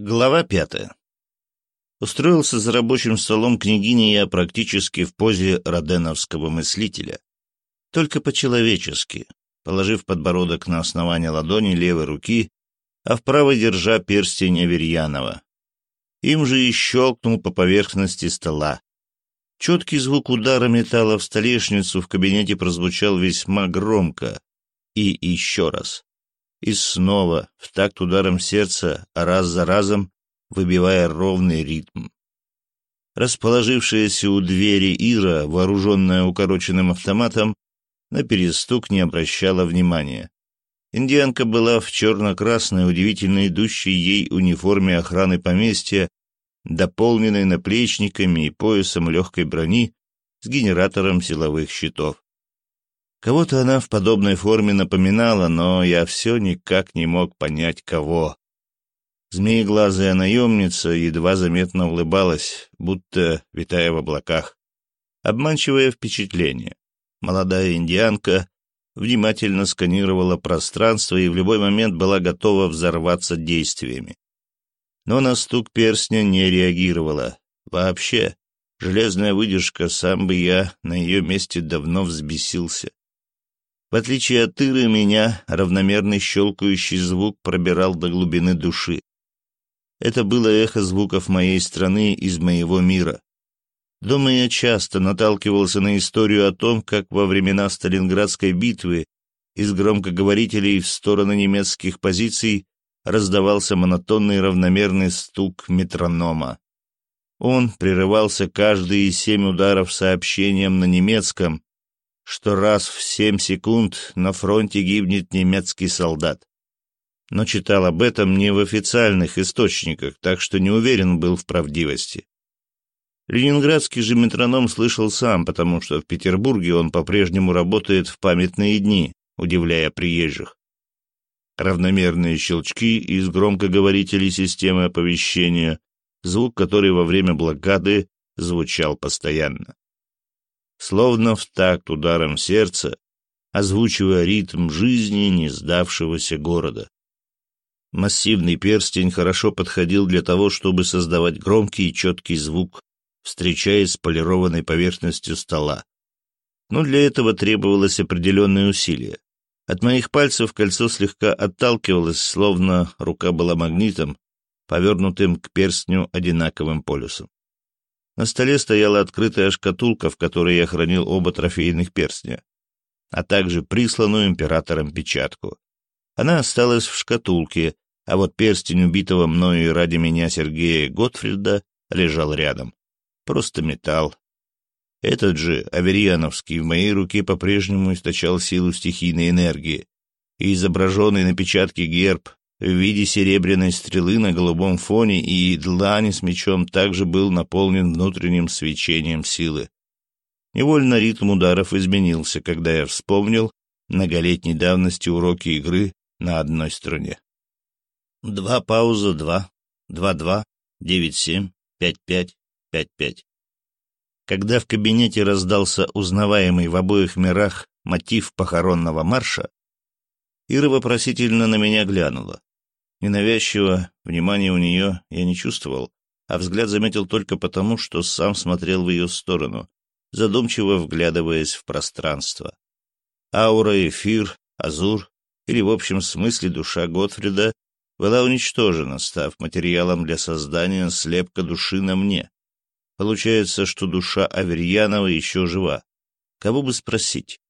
Глава пятая. Устроился за рабочим столом княгини я практически в позе роденовского мыслителя. Только по-человечески, положив подбородок на основание ладони левой руки, а в правой держа перстень Аверьянова. Им же и щелкнул по поверхности стола. Четкий звук удара металла в столешницу в кабинете прозвучал весьма громко. И еще раз и снова, в такт ударом сердца, раз за разом, выбивая ровный ритм. Расположившаяся у двери Ира, вооруженная укороченным автоматом, на перестук не обращала внимания. Индианка была в черно-красной, удивительно идущей ей униформе охраны поместья, дополненной наплечниками и поясом легкой брони с генератором силовых щитов. Кого-то она в подобной форме напоминала, но я все никак не мог понять, кого. Змееглазая наемница едва заметно улыбалась, будто витая в облаках. Обманчивое впечатление. Молодая индианка внимательно сканировала пространство и в любой момент была готова взорваться действиями. Но на стук перстня не реагировала. Вообще, железная выдержка, сам бы я на ее месте давно взбесился. В отличие от Иры, меня равномерный щелкающий звук пробирал до глубины души. Это было эхо звуков моей страны из моего мира. Дома я часто наталкивался на историю о том, как во времена Сталинградской битвы из громкоговорителей в сторону немецких позиций раздавался монотонный равномерный стук метронома. Он прерывался каждые семь ударов сообщением на немецком, что раз в семь секунд на фронте гибнет немецкий солдат. Но читал об этом не в официальных источниках, так что не уверен был в правдивости. Ленинградский же метроном слышал сам, потому что в Петербурге он по-прежнему работает в памятные дни, удивляя приезжих. Равномерные щелчки из громкоговорителей системы оповещения, звук который во время блокады звучал постоянно словно в такт ударом сердца, озвучивая ритм жизни не сдавшегося города. Массивный перстень хорошо подходил для того, чтобы создавать громкий и четкий звук, встречаясь с полированной поверхностью стола. Но для этого требовалось определенное усилие. От моих пальцев кольцо слегка отталкивалось, словно рука была магнитом, повернутым к перстню одинаковым полюсом. На столе стояла открытая шкатулка, в которой я хранил оба трофейных перстня, а также присланную императором печатку. Она осталась в шкатулке, а вот перстень убитого мною и ради меня Сергея Готфрида лежал рядом. Просто металл. Этот же, Аверьяновский, в моей руке по-прежнему источал силу стихийной энергии, и изображенный на печатке герб в виде серебряной стрелы на голубом фоне и длани с мечом также был наполнен внутренним свечением силы. Невольно ритм ударов изменился, когда я вспомнил многолетней давности уроки игры на одной струне. Два пауза, два, два-два, девять-семь, пять-пять, пять-пять. Когда в кабинете раздался узнаваемый в обоих мирах мотив похоронного марша, Ира вопросительно на меня глянула. Ненавязчиво внимания у нее я не чувствовал, а взгляд заметил только потому, что сам смотрел в ее сторону, задумчиво вглядываясь в пространство. Аура, эфир, азур, или в общем смысле душа Готфрида, была уничтожена, став материалом для создания слепка души на мне. Получается, что душа Аверьянова еще жива. Кого бы спросить?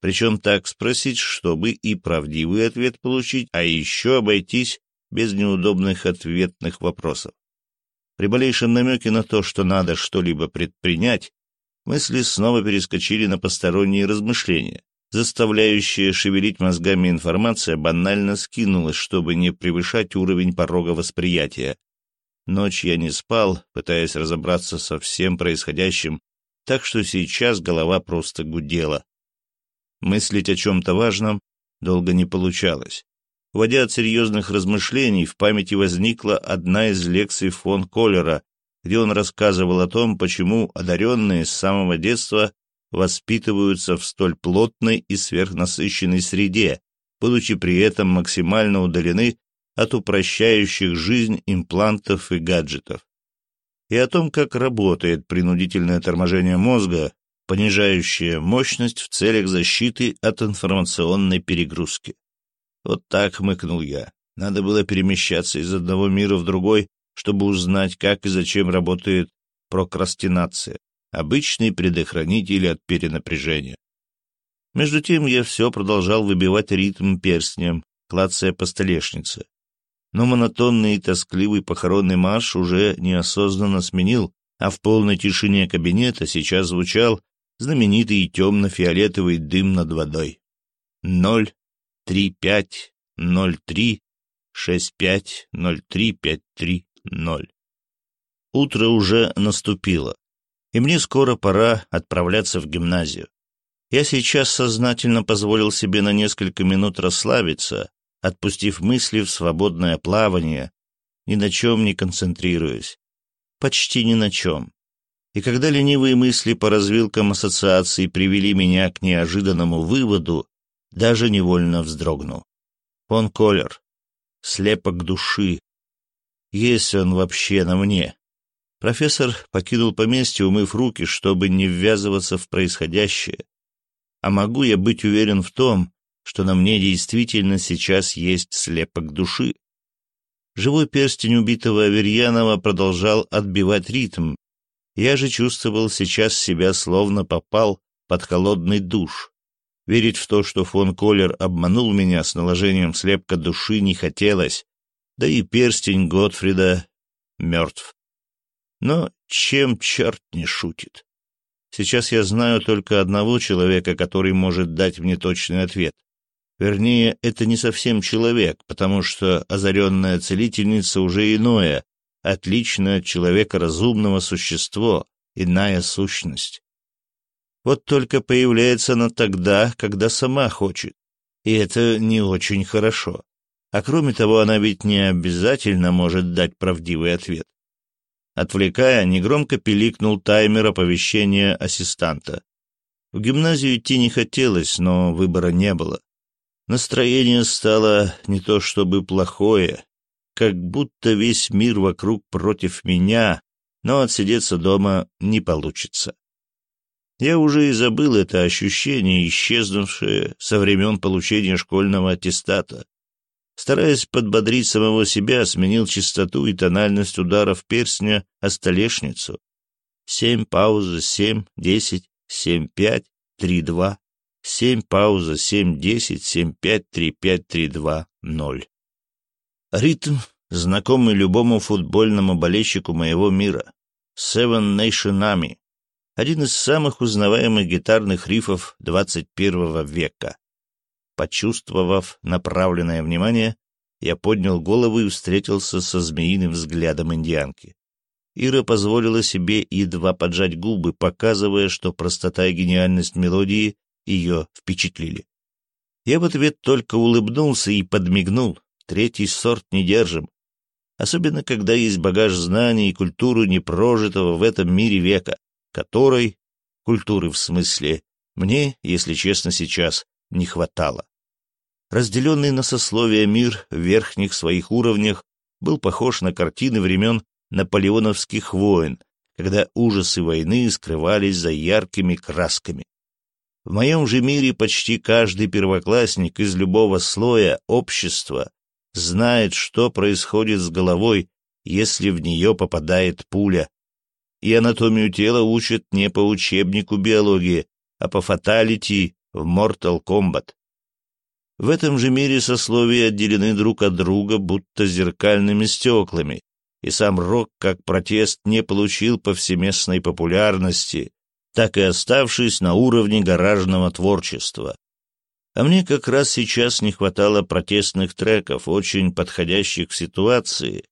Причем так спросить, чтобы и правдивый ответ получить, а еще обойтись без неудобных ответных вопросов. При малейшем намеке на то, что надо что-либо предпринять, мысли снова перескочили на посторонние размышления. Заставляющая шевелить мозгами информация банально скинулась, чтобы не превышать уровень порога восприятия. Ночь я не спал, пытаясь разобраться со всем происходящим, так что сейчас голова просто гудела. Мыслить о чем-то важном долго не получалось. Уходя от серьезных размышлений, в памяти возникла одна из лекций фон Коллера, где он рассказывал о том, почему одаренные с самого детства воспитываются в столь плотной и сверхнасыщенной среде, будучи при этом максимально удалены от упрощающих жизнь имплантов и гаджетов. И о том, как работает принудительное торможение мозга, понижающее мощность в целях защиты от информационной перегрузки. Вот так хмыкнул я. Надо было перемещаться из одного мира в другой, чтобы узнать, как и зачем работает прокрастинация, обычный предохранитель от перенапряжения. Между тем я все продолжал выбивать ритм перстнем, клацая по столешнице. Но монотонный и тоскливый похоронный марш уже неосознанно сменил, а в полной тишине кабинета сейчас звучал знаменитый темно-фиолетовый дым над водой. Ноль, три, пять, ноль, три, шесть, пять, ноль, три, пять, три, ноль. Утро уже наступило, и мне скоро пора отправляться в гимназию. Я сейчас сознательно позволил себе на несколько минут расслабиться, отпустив мысли в свободное плавание, ни на чем не концентрируясь. Почти ни на чем. И когда ленивые мысли по развилкам ассоциаций привели меня к неожиданному выводу, даже невольно вздрогнул. Фон Колер. Слепок души. Есть он вообще на мне. Профессор покинул поместье, умыв руки, чтобы не ввязываться в происходящее, а могу я быть уверен в том, что на мне действительно сейчас есть слепок души? Живой перстень убитого Аверьянова продолжал отбивать ритм. Я же чувствовал сейчас себя словно попал под холодный душ. Верить в то, что фон Коллер обманул меня с наложением слепка души, не хотелось, да и перстень Готфрида мертв. Но чем черт не шутит? Сейчас я знаю только одного человека, который может дать мне точный ответ. Вернее, это не совсем человек, потому что озаренная целительница уже иное, отличное от человека разумного существо, иная сущность. Вот только появляется она тогда, когда сама хочет, и это не очень хорошо. А кроме того, она ведь не обязательно может дать правдивый ответ. Отвлекая, негромко пиликнул таймер оповещения ассистанта. В гимназию идти не хотелось, но выбора не было. Настроение стало не то чтобы плохое, как будто весь мир вокруг против меня, но отсидеться дома не получится. Я уже и забыл это ощущение, исчезнувшее со времен получения школьного аттестата стараясь подбодрить самого себя, сменил частоту и тональность ударов перстня о столешницу. Семь, пауза, семь, десять, семь, пять, три, два. Семь, пауза, семь, десять, семь, пять, три, пять, три, два, ноль. Ритм, знакомый любому футбольному болельщику моего мира. Seven Nation Army. Один из самых узнаваемых гитарных рифов 21 века. Почувствовав направленное внимание, я поднял голову и встретился со змеиным взглядом индианки. Ира позволила себе едва поджать губы, показывая, что простота и гениальность мелодии ее впечатлили. Я в ответ только улыбнулся и подмигнул. Третий сорт не держим. Особенно, когда есть багаж знаний и культуры непрожитого в этом мире века, которой, культуры в смысле, мне, если честно, сейчас не хватало. Разделенный на сословия мир в верхних своих уровнях был похож на картины времен наполеоновских войн, когда ужасы войны скрывались за яркими красками. В моем же мире почти каждый первоклассник из любого слоя общества знает, что происходит с головой, если в нее попадает пуля. И анатомию тела учат не по учебнику биологии, а по фаталити в Mortal Kombat. В этом же мире сословия отделены друг от друга будто зеркальными стеклами, и сам рок как протест не получил повсеместной популярности, так и оставшись на уровне гаражного творчества. А мне как раз сейчас не хватало протестных треков, очень подходящих в ситуации,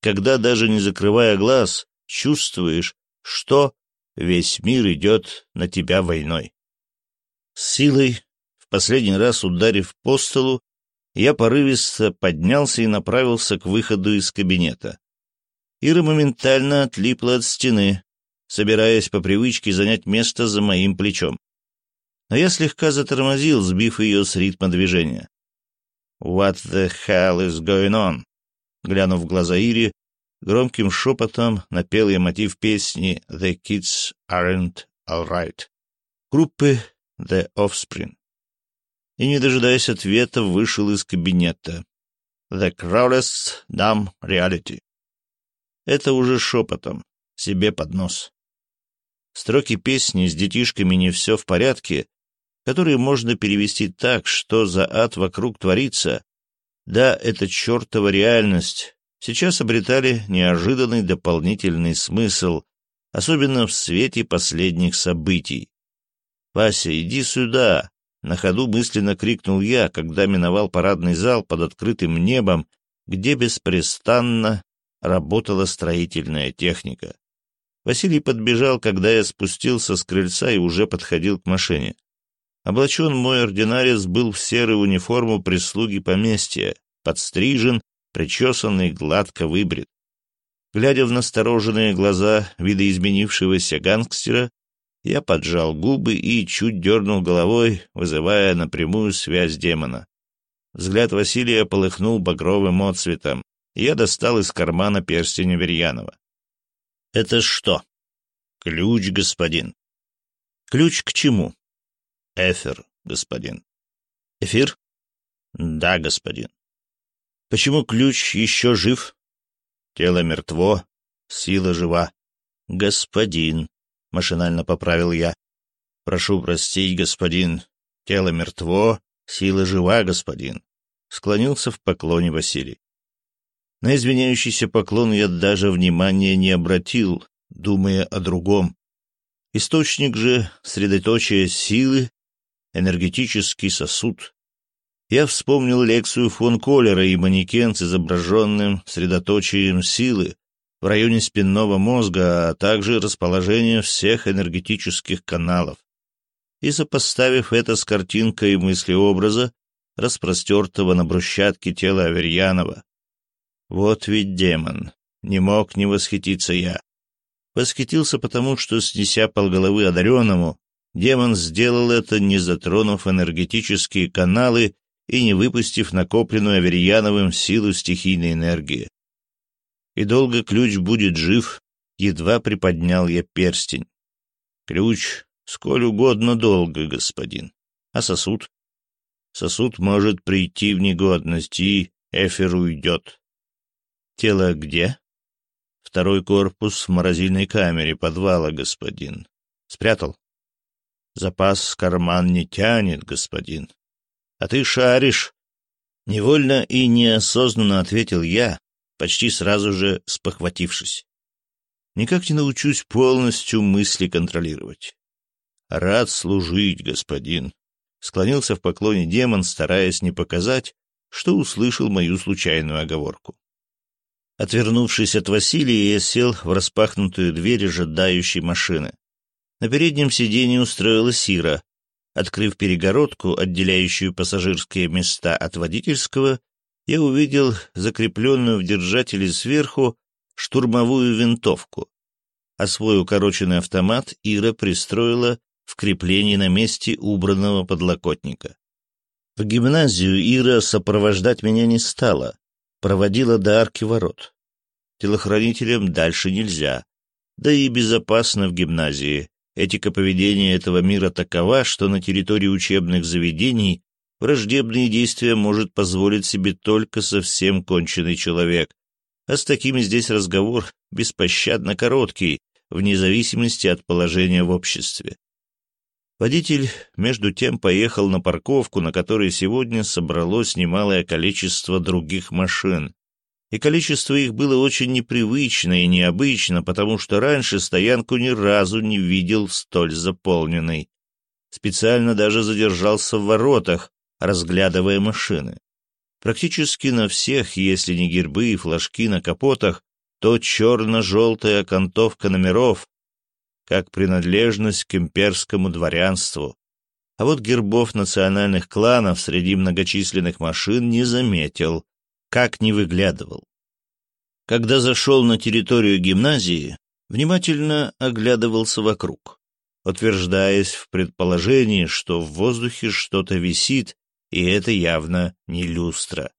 когда даже не закрывая глаз, чувствуешь, что весь мир идет на тебя войной. С силой, в последний раз ударив по столу, я порывисто поднялся и направился к выходу из кабинета. Ира моментально отлипла от стены, собираясь по привычке занять место за моим плечом. Но я слегка затормозил, сбив ее с ритма движения. «What the hell is going on?» глянув в глаза Ире, громким шепотом напел я мотив песни «The Kids Aren't Alright» группы The Offspring. И, не дожидаясь ответа, вышел из кабинета. «The Crowdest Dumb Reality». Это уже шепотом, себе под нос. Строки песни с детишками «Не все в порядке», которые можно перевести так, что за ад вокруг творится, да, это чертова реальность, сейчас обретали неожиданный дополнительный смысл, особенно в свете последних событий. «Вася, иди сюда!» — на ходу мысленно крикнул я, когда миновал парадный зал под открытым небом, где беспрестанно работала строительная техника. Василий подбежал, когда я спустился с крыльца и уже подходил к машине. Облачен мой ординарец был в серую униформу прислуги поместья, подстрижен, причесанный, гладко выбрит. Глядя в настороженные глаза видоизменившегося гангстера, я поджал губы и чуть дернул головой, вызывая напрямую связь демона. Взгляд Василия полыхнул багровым отцветом, и я достал из кармана перстень Аверьянова. — Это что? — Ключ, господин. — Ключ к чему? — Эфир, господин. — Эфир? — Да, господин. — Почему ключ еще жив? — Тело мертво, сила жива. — Господин, — машинально поправил я. — Прошу простить, господин. Тело мертво, сила жива, господин. Склонился в поклоне Василий. На извиняющийся поклон я даже внимания не обратил, думая о другом. Источник же, средоточие силы, энергетический сосуд. Я вспомнил лекцию фон Коллера и манекен с изображенным средоточием силы, в районе спинного мозга, а также расположение всех энергетических каналов. И сопоставив это с картинкой мыслеобраза, распростертого на брусчатке тела Аверьянова. Вот ведь демон. Не мог не восхититься я. Восхитился потому, что, снеся полголовы одаренному, демон сделал это, не затронув энергетические каналы и не выпустив накопленную Аверьяновым силу стихийной энергии и долго ключ будет жив, едва приподнял я перстень. Ключ сколь угодно долго, господин. А сосуд? Сосуд может прийти в негодность, и эфир уйдет. Тело где? Второй корпус в морозильной камере подвала, господин. Спрятал? Запас карман не тянет, господин. А ты шаришь. Невольно и неосознанно ответил я, почти сразу же спохватившись. Никак не научусь полностью мысли контролировать. Рад служить, господин. Склонился в поклоне демон, стараясь не показать, что услышал мою случайную оговорку. Отвернувшись от Василия, я сел в распахнутую дверь ожидающей машины. На переднем сиденье устроилась Сира. Открыв перегородку, отделяющую пассажирские места от водительского, я увидел закрепленную в держателе сверху штурмовую винтовку, а свой укороченный автомат Ира пристроила в креплении на месте убранного подлокотника. В гимназию Ира сопровождать меня не стала, проводила до арки ворот. Телохранителям дальше нельзя, да и безопасно в гимназии. Этика поведения этого мира такова, что на территории учебных заведений Враждебные действия может позволить себе только совсем конченый человек, а с такими здесь разговор беспощадно короткий, вне зависимости от положения в обществе. Водитель, между тем, поехал на парковку, на которой сегодня собралось немалое количество других машин. И количество их было очень непривычно и необычно, потому что раньше стоянку ни разу не видел столь заполненной. Специально даже задержался в воротах, разглядывая машины. Практически на всех, если не гербы и флажки на капотах, то черно-желтая окантовка номеров, как принадлежность к имперскому дворянству. А вот гербов национальных кланов среди многочисленных машин не заметил, как не выглядывал. Когда зашел на территорию гимназии, внимательно оглядывался вокруг, утверждаясь в предположении, что в воздухе что-то висит и это явно не люстра.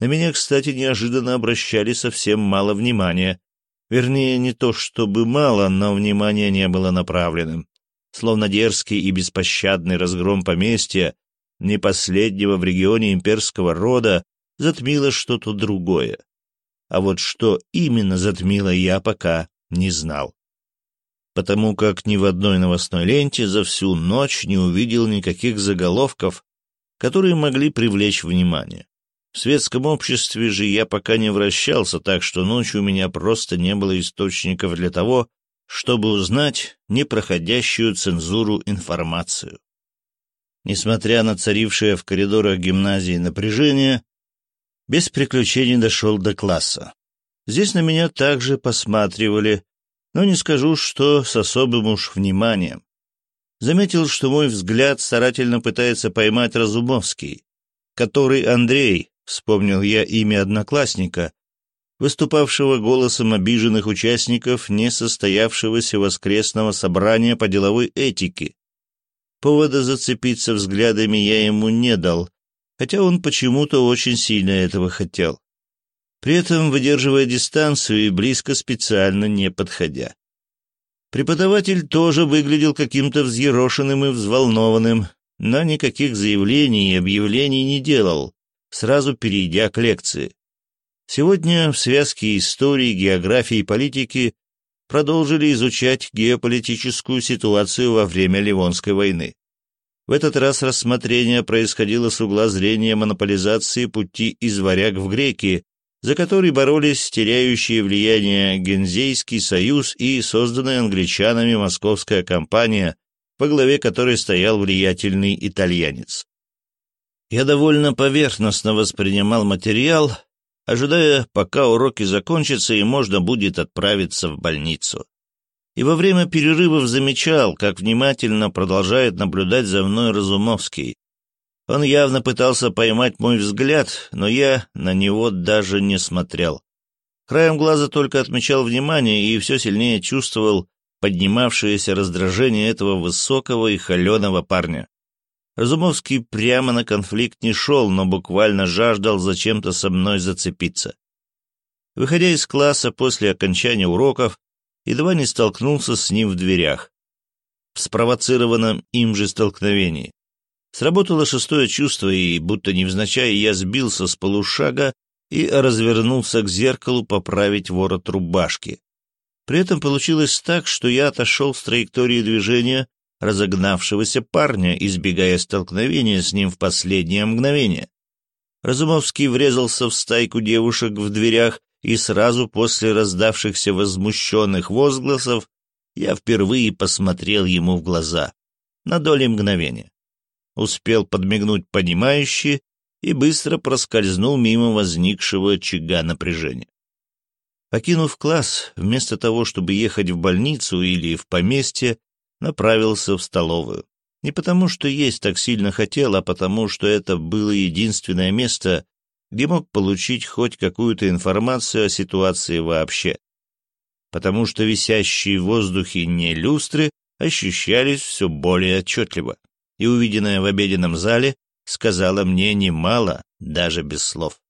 На меня, кстати, неожиданно обращали совсем мало внимания. Вернее, не то чтобы мало, но внимание не было направленным. Словно дерзкий и беспощадный разгром поместья, не последнего в регионе имперского рода, затмило что-то другое. А вот что именно затмило, я пока не знал. Потому как ни в одной новостной ленте за всю ночь не увидел никаких заголовков, которые могли привлечь внимание. В светском обществе же я пока не вращался, так что ночью у меня просто не было источников для того, чтобы узнать непроходящую цензуру информацию. Несмотря на царившее в коридорах гимназии напряжение, без приключений дошел до класса. Здесь на меня также посматривали, но не скажу, что с особым уж вниманием. Заметил, что мой взгляд старательно пытается поймать Разумовский, который Андрей, Вспомнил я имя одноклассника, выступавшего голосом обиженных участников несостоявшегося воскресного собрания по деловой этике. Повода зацепиться взглядами я ему не дал, хотя он почему-то очень сильно этого хотел. При этом выдерживая дистанцию и близко специально не подходя. Преподаватель тоже выглядел каким-то взъерошенным и взволнованным, но никаких заявлений и объявлений не делал, сразу перейдя к лекции. Сегодня в связке истории, географии и политики продолжили изучать геополитическую ситуацию во время Ливонской войны. В этот раз рассмотрение происходило с угла зрения монополизации пути из варяг в греки, за который боролись теряющие влияние Гензейский союз и созданная англичанами московская компания, по главе которой стоял влиятельный итальянец. Я довольно поверхностно воспринимал материал, ожидая, пока уроки закончатся и можно будет отправиться в больницу. И во время перерывов замечал, как внимательно продолжает наблюдать за мной Разумовский. Он явно пытался поймать мой взгляд, но я на него даже не смотрел. Краем глаза только отмечал внимание и все сильнее чувствовал поднимавшееся раздражение этого высокого и холеного парня. Разумовский прямо на конфликт не шел, но буквально жаждал зачем-то со мной зацепиться. Выходя из класса после окончания уроков, едва не столкнулся с ним в дверях. В спровоцированном им же столкновении. Сработало шестое чувство, и, будто невзначай, я сбился с полушага и развернулся к зеркалу поправить ворот рубашки. При этом получилось так, что я отошел с траектории движения разогнавшегося парня, избегая столкновения с ним в последнее мгновение. Разумовский врезался в стайку девушек в дверях, и сразу после раздавшихся возмущенных возгласов я впервые посмотрел ему в глаза. На доли мгновения. Успел подмигнуть понимающе и быстро проскользнул мимо возникшего очага напряжения. Покинув класс, вместо того, чтобы ехать в больницу или в поместье, направился в столовую. Не потому, что есть так сильно хотел, а потому, что это было единственное место, где мог получить хоть какую-то информацию о ситуации вообще. Потому что висящие в воздухе не люстры ощущались все более отчетливо, и увиденное в обеденном зале сказала мне немало, даже без слов.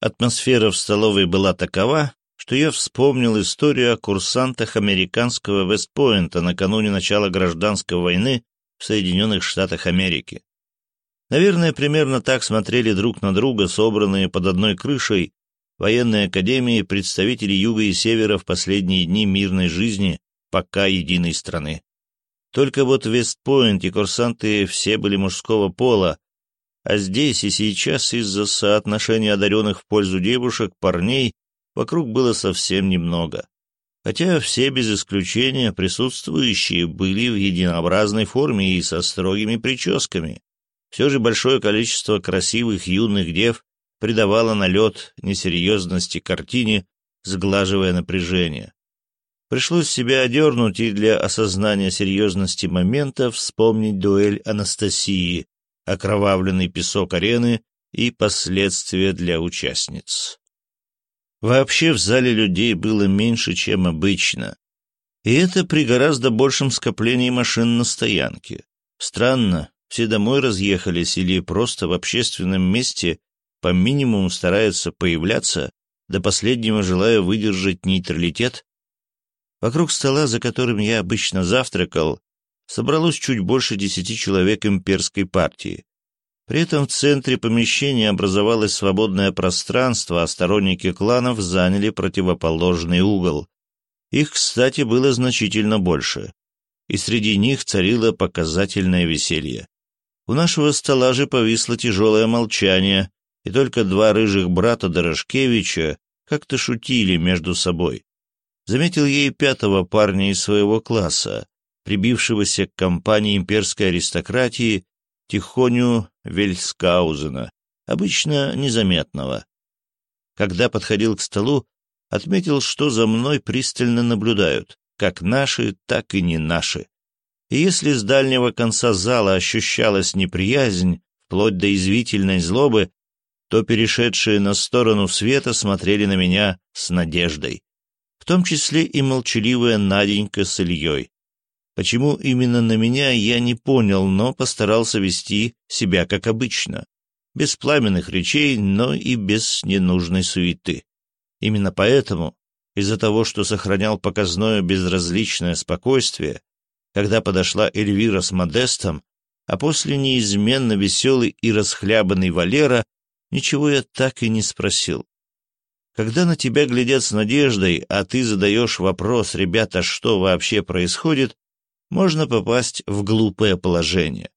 Атмосфера в столовой была такова, что я вспомнил историю о курсантах американского Вестпойнта накануне начала гражданской войны в Соединенных Штатах Америки. Наверное, примерно так смотрели друг на друга собранные под одной крышей военной академии представители Юга и Севера в последние дни мирной жизни пока единой страны. Только вот в Вестпойнте курсанты все были мужского пола, а здесь и сейчас из-за соотношения одаренных в пользу девушек, парней вокруг было совсем немного. Хотя все без исключения присутствующие были в единообразной форме и со строгими прическами. Все же большое количество красивых юных дев придавало налет несерьезности картине, сглаживая напряжение. Пришлось себя одернуть и для осознания серьезности момента вспомнить дуэль Анастасии, окровавленный песок арены и последствия для участниц. Вообще в зале людей было меньше, чем обычно. И это при гораздо большем скоплении машин на стоянке. Странно, все домой разъехались или просто в общественном месте по минимуму стараются появляться, до последнего желая выдержать нейтралитет? Вокруг стола, за которым я обычно завтракал, собралось чуть больше десяти человек имперской партии. При этом в центре помещения образовалось свободное пространство, а сторонники кланов заняли противоположный угол. Их, кстати, было значительно больше. И среди них царило показательное веселье. У нашего стола же повисло тяжелое молчание, и только два рыжих брата Дорошкевича как-то шутили между собой. Заметил ей пятого парня из своего класса, прибившегося к компании имперской аристократии Тихоню Вельскаузена, обычно незаметного. Когда подходил к столу, отметил, что за мной пристально наблюдают, как наши, так и не наши. И если с дальнего конца зала ощущалась неприязнь, вплоть до извительной злобы, то перешедшие на сторону света смотрели на меня с надеждой. В том числе и молчаливая Наденька с Ильей. Почему именно на меня, я не понял, но постарался вести себя как обычно. Без пламенных речей, но и без ненужной суеты. Именно поэтому, из-за того, что сохранял показное безразличное спокойствие, когда подошла Эльвира с Модестом, а после неизменно веселый и расхлябанный Валера, ничего я так и не спросил. Когда на тебя глядят с надеждой, а ты задаешь вопрос, ребята, что вообще происходит, можно попасть в глупое положение.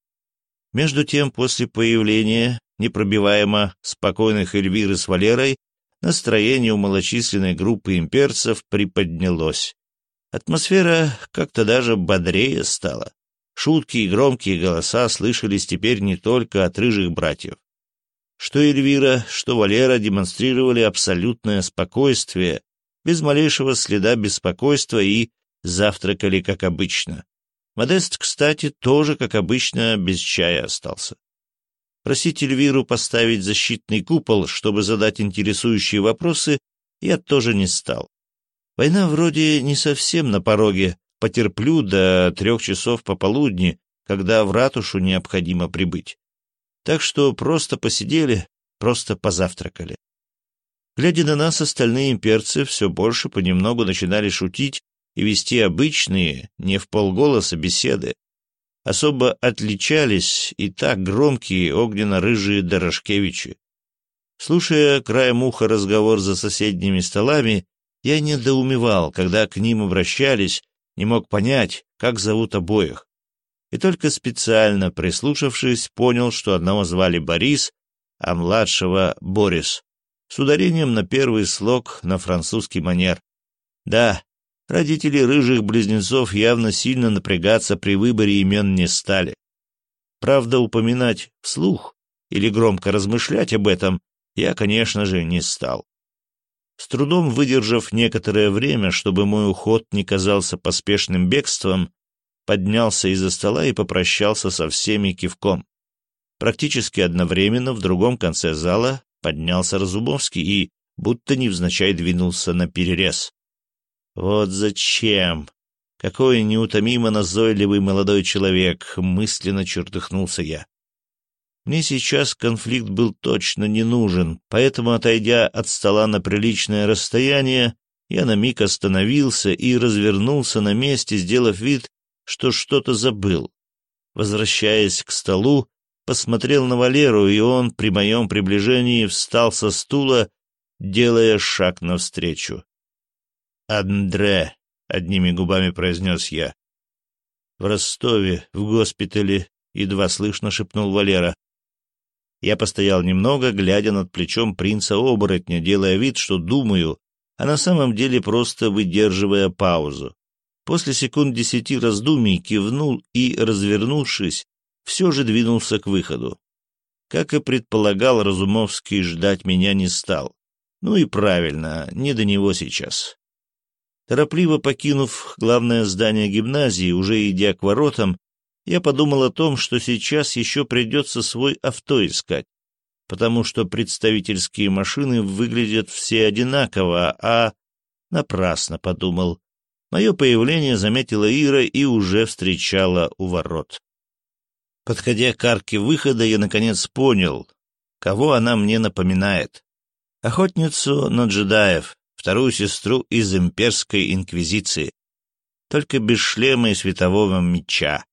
Между тем, после появления непробиваемо спокойных Эльвиры с Валерой, настроение у малочисленной группы имперцев приподнялось. Атмосфера как-то даже бодрее стала. Шутки и громкие голоса слышались теперь не только от рыжих братьев. Что Эльвира, что Валера демонстрировали абсолютное спокойствие, без малейшего следа беспокойства и завтракали как обычно. Модест, кстати, тоже, как обычно, без чая остался. Просить Эльвиру поставить защитный купол, чтобы задать интересующие вопросы, я тоже не стал. Война вроде не совсем на пороге, потерплю до трех часов пополудни, когда в ратушу необходимо прибыть. Так что просто посидели, просто позавтракали. Глядя на нас, остальные имперцы все больше понемногу начинали шутить и вести обычные, не в полголоса беседы. Особо отличались и так громкие огненно-рыжие Дорошкевичи. Слушая краем уха разговор за соседними столами, я недоумевал, когда к ним обращались, не мог понять, как зовут обоих. И только специально прислушавшись, понял, что одного звали Борис, а младшего — Борис, с ударением на первый слог на французский манер. Да, Родители рыжих близнецов явно сильно напрягаться при выборе имен не стали. Правда, упоминать вслух или громко размышлять об этом я, конечно же, не стал. С трудом выдержав некоторое время, чтобы мой уход не казался поспешным бегством, поднялся из-за стола и попрощался со всеми кивком. Практически одновременно в другом конце зала поднялся Разумовский и, будто невзначай, двинулся на перерез. Вот зачем? Какой неутомимо назойливый молодой человек, мысленно чертыхнулся я. Мне сейчас конфликт был точно не нужен, поэтому, отойдя от стола на приличное расстояние, я на миг остановился и развернулся на месте, сделав вид, что что-то забыл. Возвращаясь к столу, посмотрел на Валеру, и он при моем приближении встал со стула, делая шаг навстречу. «Андре», — одними губами произнес я. «В Ростове, в госпитале», — едва слышно шепнул Валера. Я постоял немного, глядя над плечом принца-оборотня, делая вид, что думаю, а на самом деле просто выдерживая паузу. После секунд десяти раздумий кивнул и, развернувшись, все же двинулся к выходу. Как и предполагал, Разумовский ждать меня не стал. Ну и правильно, не до него сейчас. Торопливо покинув главное здание гимназии, уже идя к воротам, я подумал о том, что сейчас еще придется свой авто искать, потому что представительские машины выглядят все одинаково, а... Напрасно подумал. Мое появление заметила Ира и уже встречала у ворот. Подходя к арке выхода, я наконец понял, кого она мне напоминает. Охотницу на джедаев, вторую сестру из имперской инквизиции. Только без шлема и светового меча.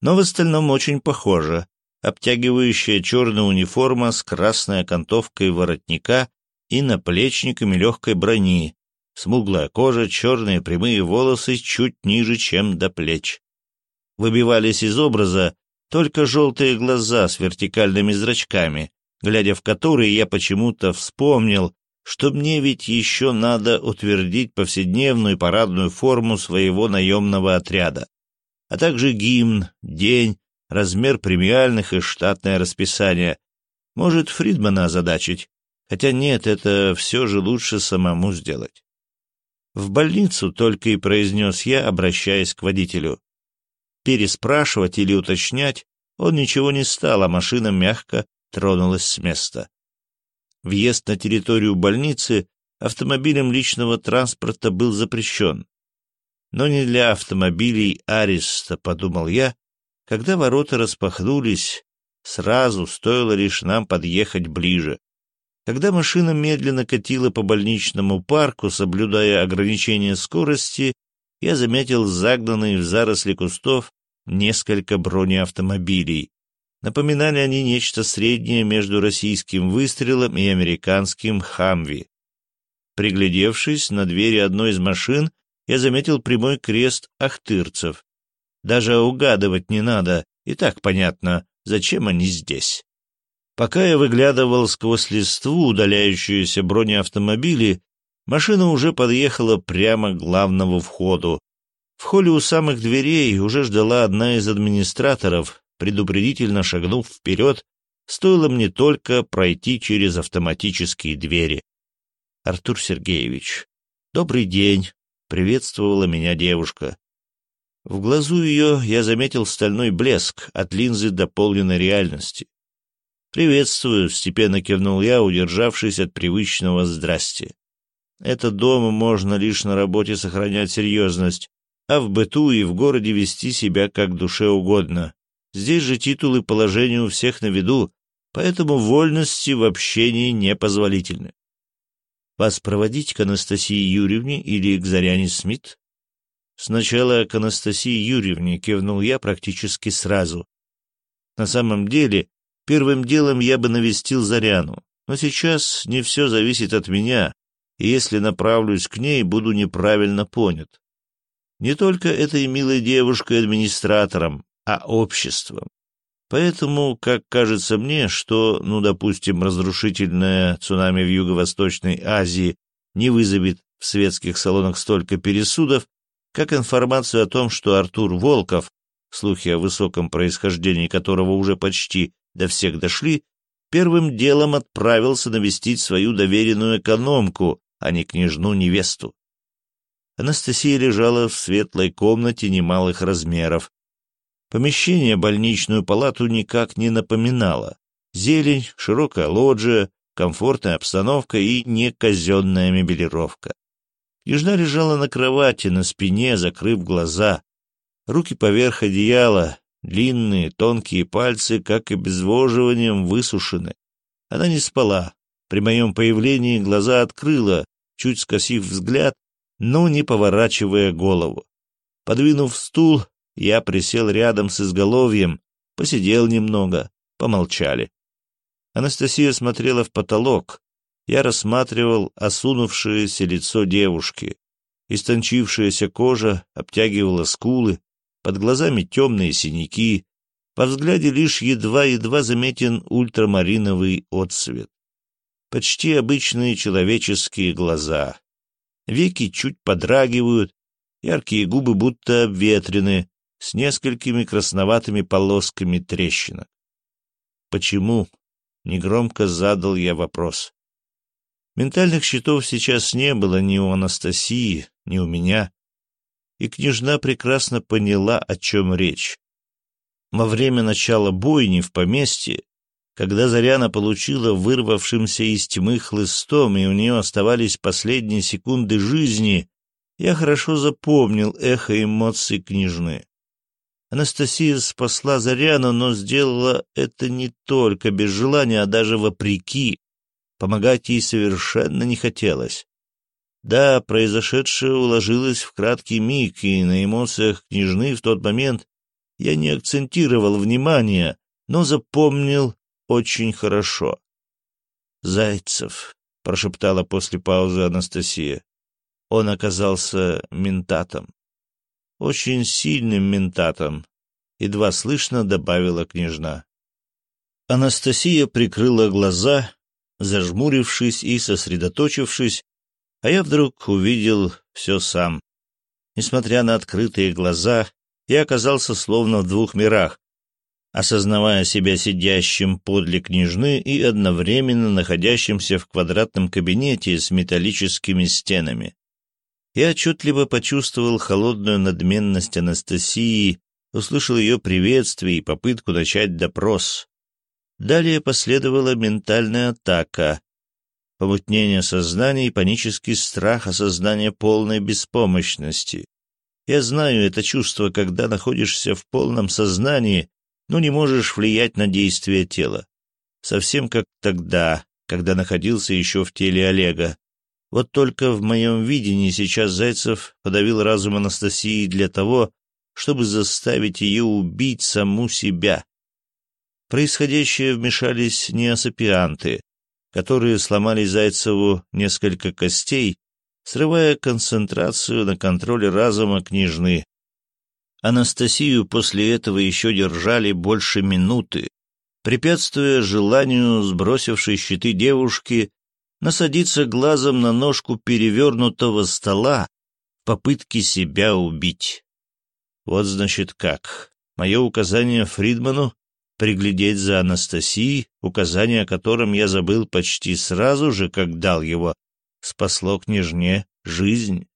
Но в остальном очень похоже. Обтягивающая черная униформа с красной окантовкой воротника и наплечниками легкой брони, смуглая кожа, черные прямые волосы чуть ниже, чем до плеч. Выбивались из образа только желтые глаза с вертикальными зрачками, глядя в которые я почему-то вспомнил, что мне ведь еще надо утвердить повседневную парадную форму своего наемного отряда, а также гимн, день, размер премиальных и штатное расписание. Может, Фридмана озадачить, хотя нет, это все же лучше самому сделать. В больницу только и произнес я, обращаясь к водителю. Переспрашивать или уточнять он ничего не стал, а машина мягко тронулась с места. Въезд на территорию больницы автомобилем личного транспорта был запрещен. Но не для автомобилей Ариста, подумал я, когда ворота распахнулись, сразу стоило лишь нам подъехать ближе. Когда машина медленно катила по больничному парку, соблюдая ограничение скорости, я заметил загнанные в заросли кустов несколько бронеавтомобилей, Напоминали они нечто среднее между российским выстрелом и американским «Хамви». Приглядевшись на двери одной из машин, я заметил прямой крест ахтырцев. Даже угадывать не надо, и так понятно, зачем они здесь. Пока я выглядывал сквозь листву удаляющиеся бронеавтомобили, машина уже подъехала прямо к главному входу. В холле у самых дверей уже ждала одна из администраторов, предупредительно шагнув вперед, стоило мне только пройти через автоматические двери. «Артур Сергеевич, добрый день!» — приветствовала меня девушка. В глазу ее я заметил стальной блеск от линзы дополненной реальности. «Приветствую», — степенно кивнул я, удержавшись от привычного «здрасте». Это дома можно лишь на работе сохранять серьезность, а в быту и в городе вести себя как душе угодно. Здесь же титулы положения у всех на виду, поэтому вольности в общении непозволительны. Вас проводить к Анастасии Юрьевне или к Заряне Смит? Сначала к Анастасии Юрьевне кивнул я практически сразу. На самом деле, первым делом я бы навестил Заряну, но сейчас не все зависит от меня, и если направлюсь к ней, буду неправильно понят. Не только этой милой девушкой-администратором, а обществом. Поэтому, как кажется мне, что, ну, допустим, разрушительное цунами в Юго-Восточной Азии не вызовет в светских салонах столько пересудов, как информацию о том, что Артур Волков, слухи о высоком происхождении которого уже почти до всех дошли, первым делом отправился навестить свою доверенную экономку, а не княжну-невесту. Анастасия лежала в светлой комнате немалых размеров, Помещение больничную палату никак не напоминало. Зелень, широкая лоджия, комфортная обстановка и неказенная мебелировка. Княжна лежала на кровати, на спине, закрыв глаза. Руки поверх одеяла, длинные, тонкие пальцы, как и обезвоживанием, высушены. Она не спала. При моем появлении глаза открыла, чуть скосив взгляд, но не поворачивая голову. Подвинув стул, я присел рядом с изголовьем, посидел немного, помолчали. Анастасия смотрела в потолок. Я рассматривал осунувшееся лицо девушки. Истончившаяся кожа обтягивала скулы, под глазами темные синяки, по взгляде лишь едва-едва заметен ультрамариновый отсвет. Почти обычные человеческие глаза. Веки чуть подрагивают, яркие губы будто обветрены, с несколькими красноватыми полосками трещинок. «Почему?» — негромко задал я вопрос. Ментальных щитов сейчас не было ни у Анастасии, ни у меня, и княжна прекрасно поняла, о чем речь. Во время начала бойни в поместье, когда Заряна получила вырвавшимся из тьмы хлыстом, и у нее оставались последние секунды жизни, я хорошо запомнил эхо эмоций княжны. Анастасия спасла Заряну, но сделала это не только без желания, а даже вопреки. Помогать ей совершенно не хотелось. Да, произошедшее уложилось в краткий миг, и на эмоциях княжны в тот момент я не акцентировал внимания, но запомнил очень хорошо. «Зайцев», — прошептала после паузы Анастасия. Он оказался ментатом. Очень сильным ментатом, едва слышно добавила княжна. Анастасия прикрыла глаза, зажмурившись и сосредоточившись, а я вдруг увидел все сам. Несмотря на открытые глаза, я оказался словно в двух мирах, осознавая себя сидящим подле княжны и одновременно находящимся в квадратном кабинете с металлическими стенами. Я отчетливо почувствовал холодную надменность Анастасии, услышал ее приветствие и попытку начать допрос. Далее последовала ментальная атака, помутнение сознания и панический страх осознания полной беспомощности. Я знаю это чувство, когда находишься в полном сознании, но не можешь влиять на действия тела. Совсем как тогда, когда находился еще в теле Олега. Вот только в моем видении сейчас Зайцев подавил разум Анастасии для того, чтобы заставить ее убить саму себя. происходящее вмешались неосапианты, которые сломали Зайцеву несколько костей, срывая концентрацию на контроле разума княжны. Анастасию после этого еще держали больше минуты, препятствуя желанию сбросившей щиты девушки насадиться глазом на ножку перевернутого стола в попытке себя убить. Вот значит как. Мое указание Фридману приглядеть за Анастасией, указание о котором я забыл почти сразу же, как дал его, спасло княжне жизнь.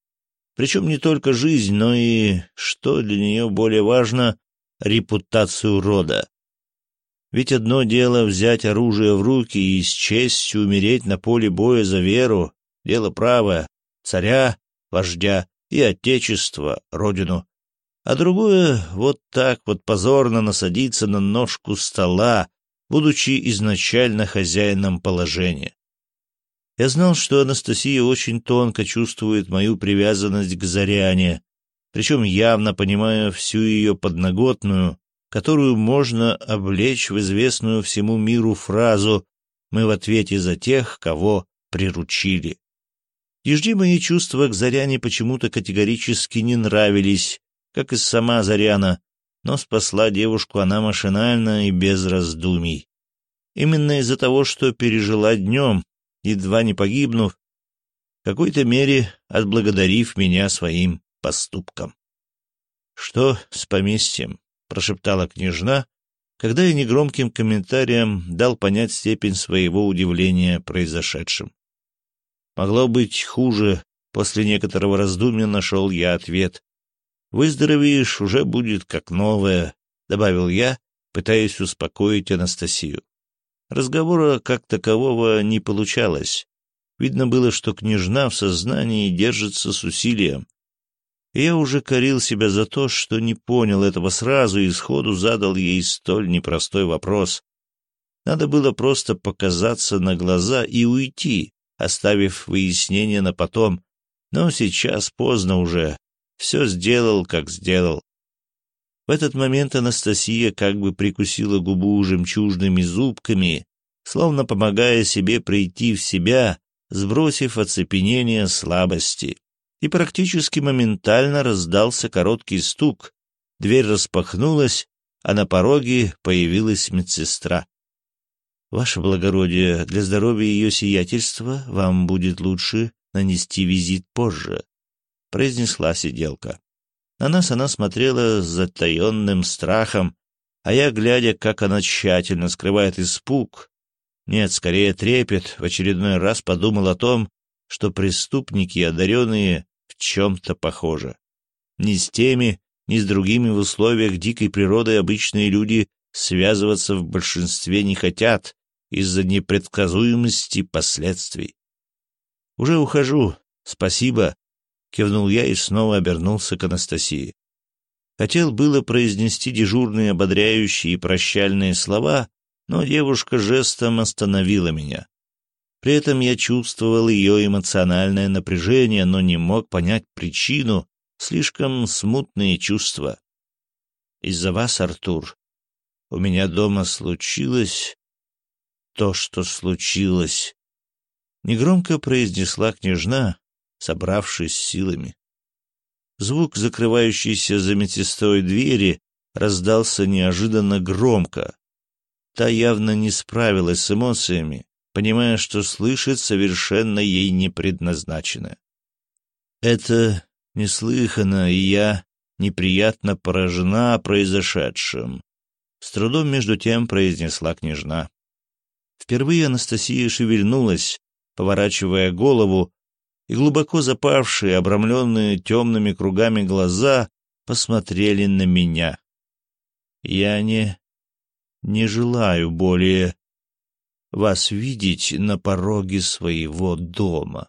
Причем не только жизнь, но и, что для нее более важно, репутацию рода. Ведь одно дело взять оружие в руки и с честью умереть на поле боя за веру, дело правое, царя, вождя и отечества, родину. А другое — вот так вот позорно насадиться на ножку стола, будучи изначально хозяином положения. Я знал, что Анастасия очень тонко чувствует мою привязанность к Заряне, причем явно понимая всю ее подноготную, которую можно облечь в известную всему миру фразу «Мы в ответе за тех, кого приручили». Ежди мои чувства к Заряне почему-то категорически не нравились, как и сама Заряна, но спасла девушку она машинально и без раздумий. Именно из-за того, что пережила днем, едва не погибнув, в какой-то мере отблагодарив меня своим поступком. Что с поместьем? Прошептала княжна, когда я негромким комментарием дал понять степень своего удивления произошедшим. Могло быть хуже, после некоторого раздумья нашел я ответ. «Выздоровеешь, уже будет как новое», — добавил я, пытаясь успокоить Анастасию. Разговора как такового не получалось. Видно было, что княжна в сознании держится с усилием, я уже корил себя за то, что не понял этого сразу и сходу задал ей столь непростой вопрос. Надо было просто показаться на глаза и уйти, оставив выяснение на потом. Но сейчас поздно уже. Все сделал, как сделал. В этот момент Анастасия как бы прикусила губу жемчужными зубками, словно помогая себе прийти в себя, сбросив оцепенение слабости и практически моментально раздался короткий стук. Дверь распахнулась, а на пороге появилась медсестра. «Ваше благородие, для здоровья ее сиятельства вам будет лучше нанести визит позже», — произнесла сиделка. На нас она смотрела с затаенным страхом, а я, глядя, как она тщательно скрывает испуг, нет, скорее трепет, в очередной раз подумал о том, что преступники, одаренные чем-то похоже. Ни с теми, ни с другими в условиях дикой природы обычные люди связываться в большинстве не хотят из-за непредсказуемости последствий. «Уже ухожу. Спасибо», — кивнул я и снова обернулся к Анастасии. Хотел было произнести дежурные ободряющие и прощальные слова, но девушка жестом остановила меня. При этом я чувствовал ее эмоциональное напряжение, но не мог понять причину, слишком смутные чувства. Из-за вас, Артур, у меня дома случилось то, что случилось. Негромко произнесла княжна, собравшись силами. Звук закрывающейся за медсестрой двери раздался неожиданно громко. Та явно не справилась с эмоциями, понимая, что слышит совершенно ей не предназначено. Это неслыханно, и я неприятно поражена произошедшим. С трудом между тем произнесла княжна. Впервые Анастасия шевельнулась, поворачивая голову, и глубоко запавшие, обрамленные темными кругами глаза посмотрели на меня. Я не... не желаю более вас видеть на пороге своего дома.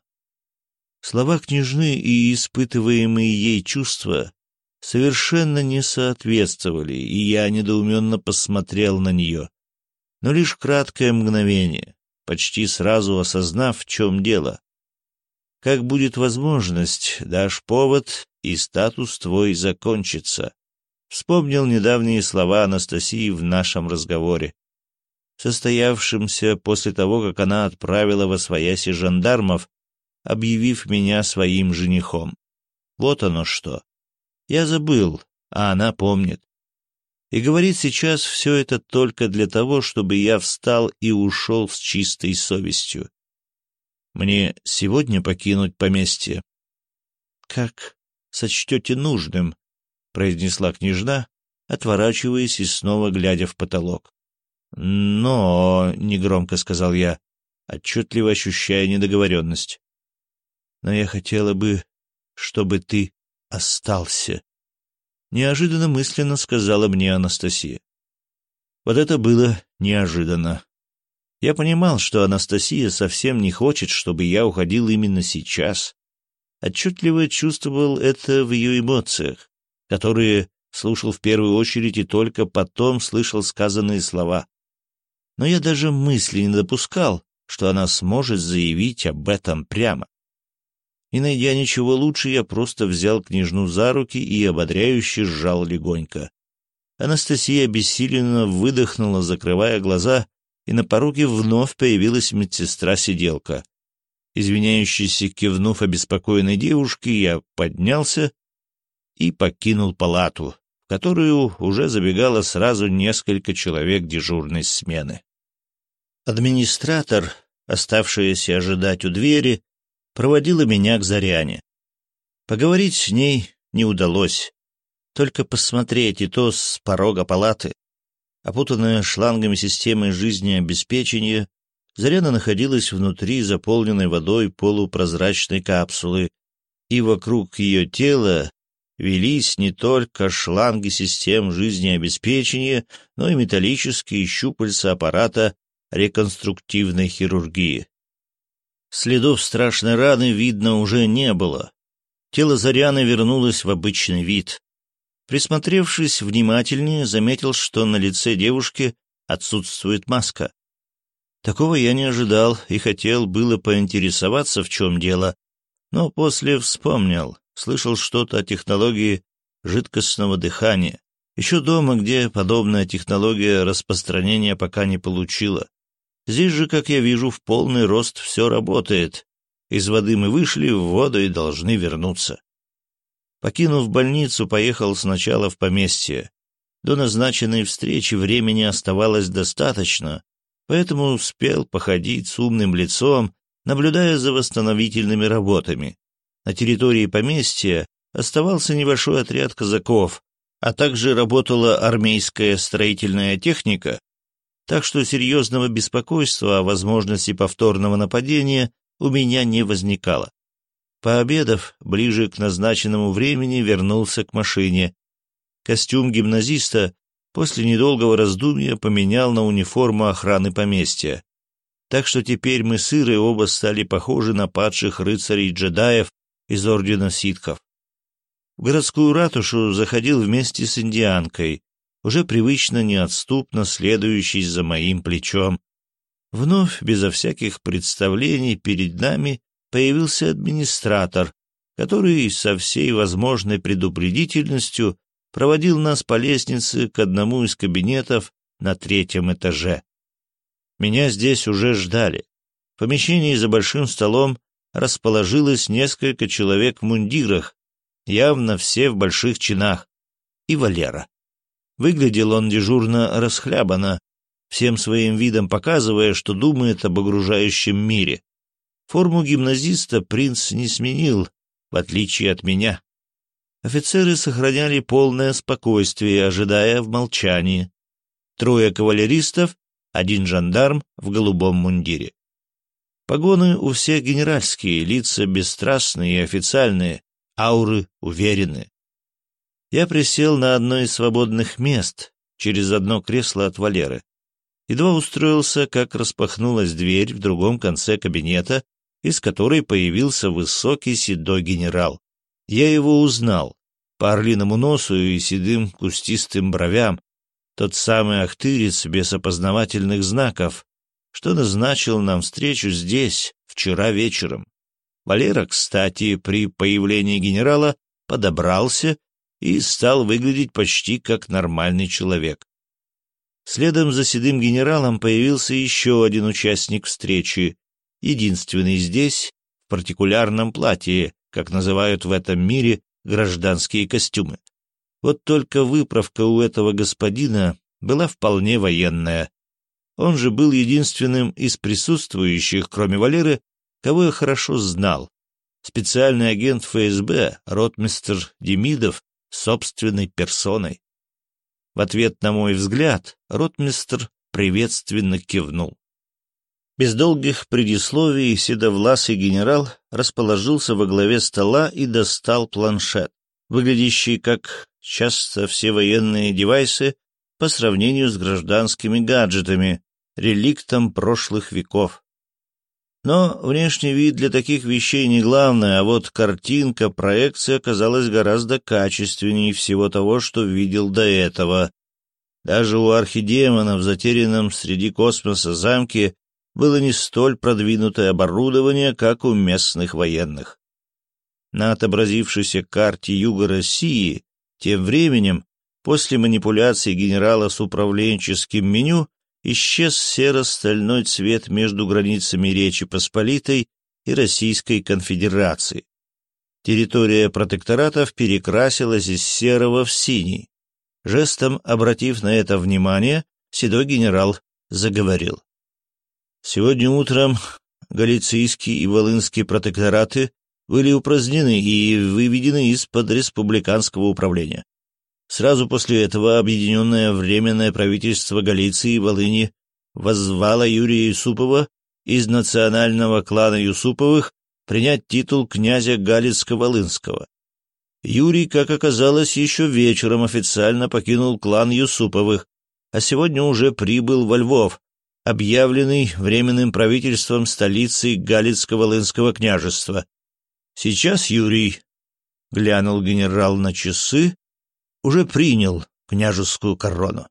Слова княжны и испытываемые ей чувства совершенно не соответствовали, и я недоуменно посмотрел на нее. Но лишь краткое мгновение, почти сразу осознав, в чем дело. Как будет возможность, дашь повод, и статус твой закончится. Вспомнил недавние слова Анастасии в нашем разговоре состоявшимся после того, как она отправила во свояси жандармов, объявив меня своим женихом. Вот оно что. Я забыл, а она помнит. И говорит сейчас все это только для того, чтобы я встал и ушел с чистой совестью. Мне сегодня покинуть поместье? — Как сочтете нужным, — произнесла княжна, отворачиваясь и снова глядя в потолок. «Но...» — негромко сказал я, отчетливо ощущая недоговоренность. «Но я хотела бы, чтобы ты остался», — неожиданно мысленно сказала мне Анастасия. Вот это было неожиданно. Я понимал, что Анастасия совсем не хочет, чтобы я уходил именно сейчас. Отчетливо чувствовал это в ее эмоциях, которые слушал в первую очередь и только потом слышал сказанные слова но я даже мысли не допускал, что она сможет заявить об этом прямо. И, найдя ничего лучше, я просто взял княжну за руки и ободряюще сжал легонько. Анастасия обессиленно выдохнула, закрывая глаза, и на пороге вновь появилась медсестра-сиделка. Извиняющийся кивнув обеспокоенной девушке, я поднялся и покинул палату, в которую уже забегало сразу несколько человек дежурной смены. Администратор, оставшаяся ожидать у двери, проводила меня к Заряне. Поговорить с ней не удалось, только посмотреть и то с порога палаты. Опутанная шлангами системы жизнеобеспечения, Заряна находилась внутри заполненной водой полупрозрачной капсулы, и вокруг ее тела велись не только шланги систем жизнеобеспечения, но и металлические щупальца аппарата реконструктивной хирургии. Следов страшной раны видно уже не было. Тело Заряны вернулось в обычный вид. Присмотревшись внимательнее, заметил, что на лице девушки отсутствует маска. Такого я не ожидал и хотел было поинтересоваться, в чем дело, но после вспомнил, слышал что-то о технологии жидкостного дыхания, еще дома, где подобная технология распространения пока не получила. Здесь же, как я вижу, в полный рост все работает. Из воды мы вышли, в воду и должны вернуться. Покинув больницу, поехал сначала в поместье. До назначенной встречи времени оставалось достаточно, поэтому успел походить с умным лицом, наблюдая за восстановительными работами. На территории поместья оставался небольшой отряд казаков, а также работала армейская строительная техника, так что серьезного беспокойства о возможности повторного нападения у меня не возникало. Пообедав, ближе к назначенному времени вернулся к машине. Костюм гимназиста после недолгого раздумья поменял на униформу охраны поместья. Так что теперь мы с Ирой оба стали похожи на падших рыцарей-джедаев из Ордена Ситхов. В городскую ратушу заходил вместе с индианкой, уже привычно неотступно следующий за моим плечом. Вновь, безо всяких представлений, перед нами появился администратор, который со всей возможной предупредительностью проводил нас по лестнице к одному из кабинетов на третьем этаже. Меня здесь уже ждали. В помещении за большим столом расположилось несколько человек в мундирах, явно все в больших чинах, и Валера. Выглядел он дежурно расхлябанно, всем своим видом показывая, что думает об окружающем мире. Форму гимназиста принц не сменил, в отличие от меня. Офицеры сохраняли полное спокойствие, ожидая в молчании. Трое кавалеристов, один жандарм в голубом мундире. Погоны у всех генеральские, лица бесстрастные и официальные, ауры уверенные. Я присел на одно из свободных мест, через одно кресло от Валеры. Едва устроился, как распахнулась дверь в другом конце кабинета, из которой появился высокий седой генерал. Я его узнал. По орлиному носу и седым кустистым бровям, тот самый ахтырец без опознавательных знаков, что назначил нам встречу здесь, вчера вечером. Валера, кстати, при появлении генерала подобрался и стал выглядеть почти как нормальный человек. Следом за седым генералом появился еще один участник встречи, единственный здесь, в партикулярном платье, как называют в этом мире гражданские костюмы. Вот только выправка у этого господина была вполне военная. Он же был единственным из присутствующих, кроме Валеры, кого я хорошо знал. Специальный агент ФСБ, ротмистер Демидов, собственной персоной. В ответ на мой взгляд ротмистр приветственно кивнул. Без долгих предисловий седовласый генерал расположился во главе стола и достал планшет, выглядящий как часто все военные девайсы по сравнению с гражданскими гаджетами, реликтом прошлых веков. Но внешний вид для таких вещей не главное, а вот картинка, проекция оказалась гораздо качественнее всего того, что видел до этого. Даже у архидемона в затерянном среди космоса замке было не столь продвинутое оборудование, как у местных военных. На отобразившейся карте юга России тем временем, после манипуляции генерала с управленческим меню, исчез серо-стальной цвет между границами Речи Посполитой и Российской Конфедерации. Территория протекторатов перекрасилась из серого в синий. Жестом обратив на это внимание, седой генерал заговорил. Сегодня утром Галицийский и Волынский протектораты были упразднены и выведены из-под республиканского управления. Сразу после этого Объединенное Временное правительство Галиции и Волыни воззвало Юрия Юсупова из национального клана Юсуповых принять титул князя Галицко-Волынского. Юрий, как оказалось, еще вечером официально покинул клан Юсуповых, а сегодня уже прибыл во Львов, объявленный Временным правительством столицы Галицко-Волынского княжества. Сейчас Юрий глянул генерал на часы, уже принял княжескую корону.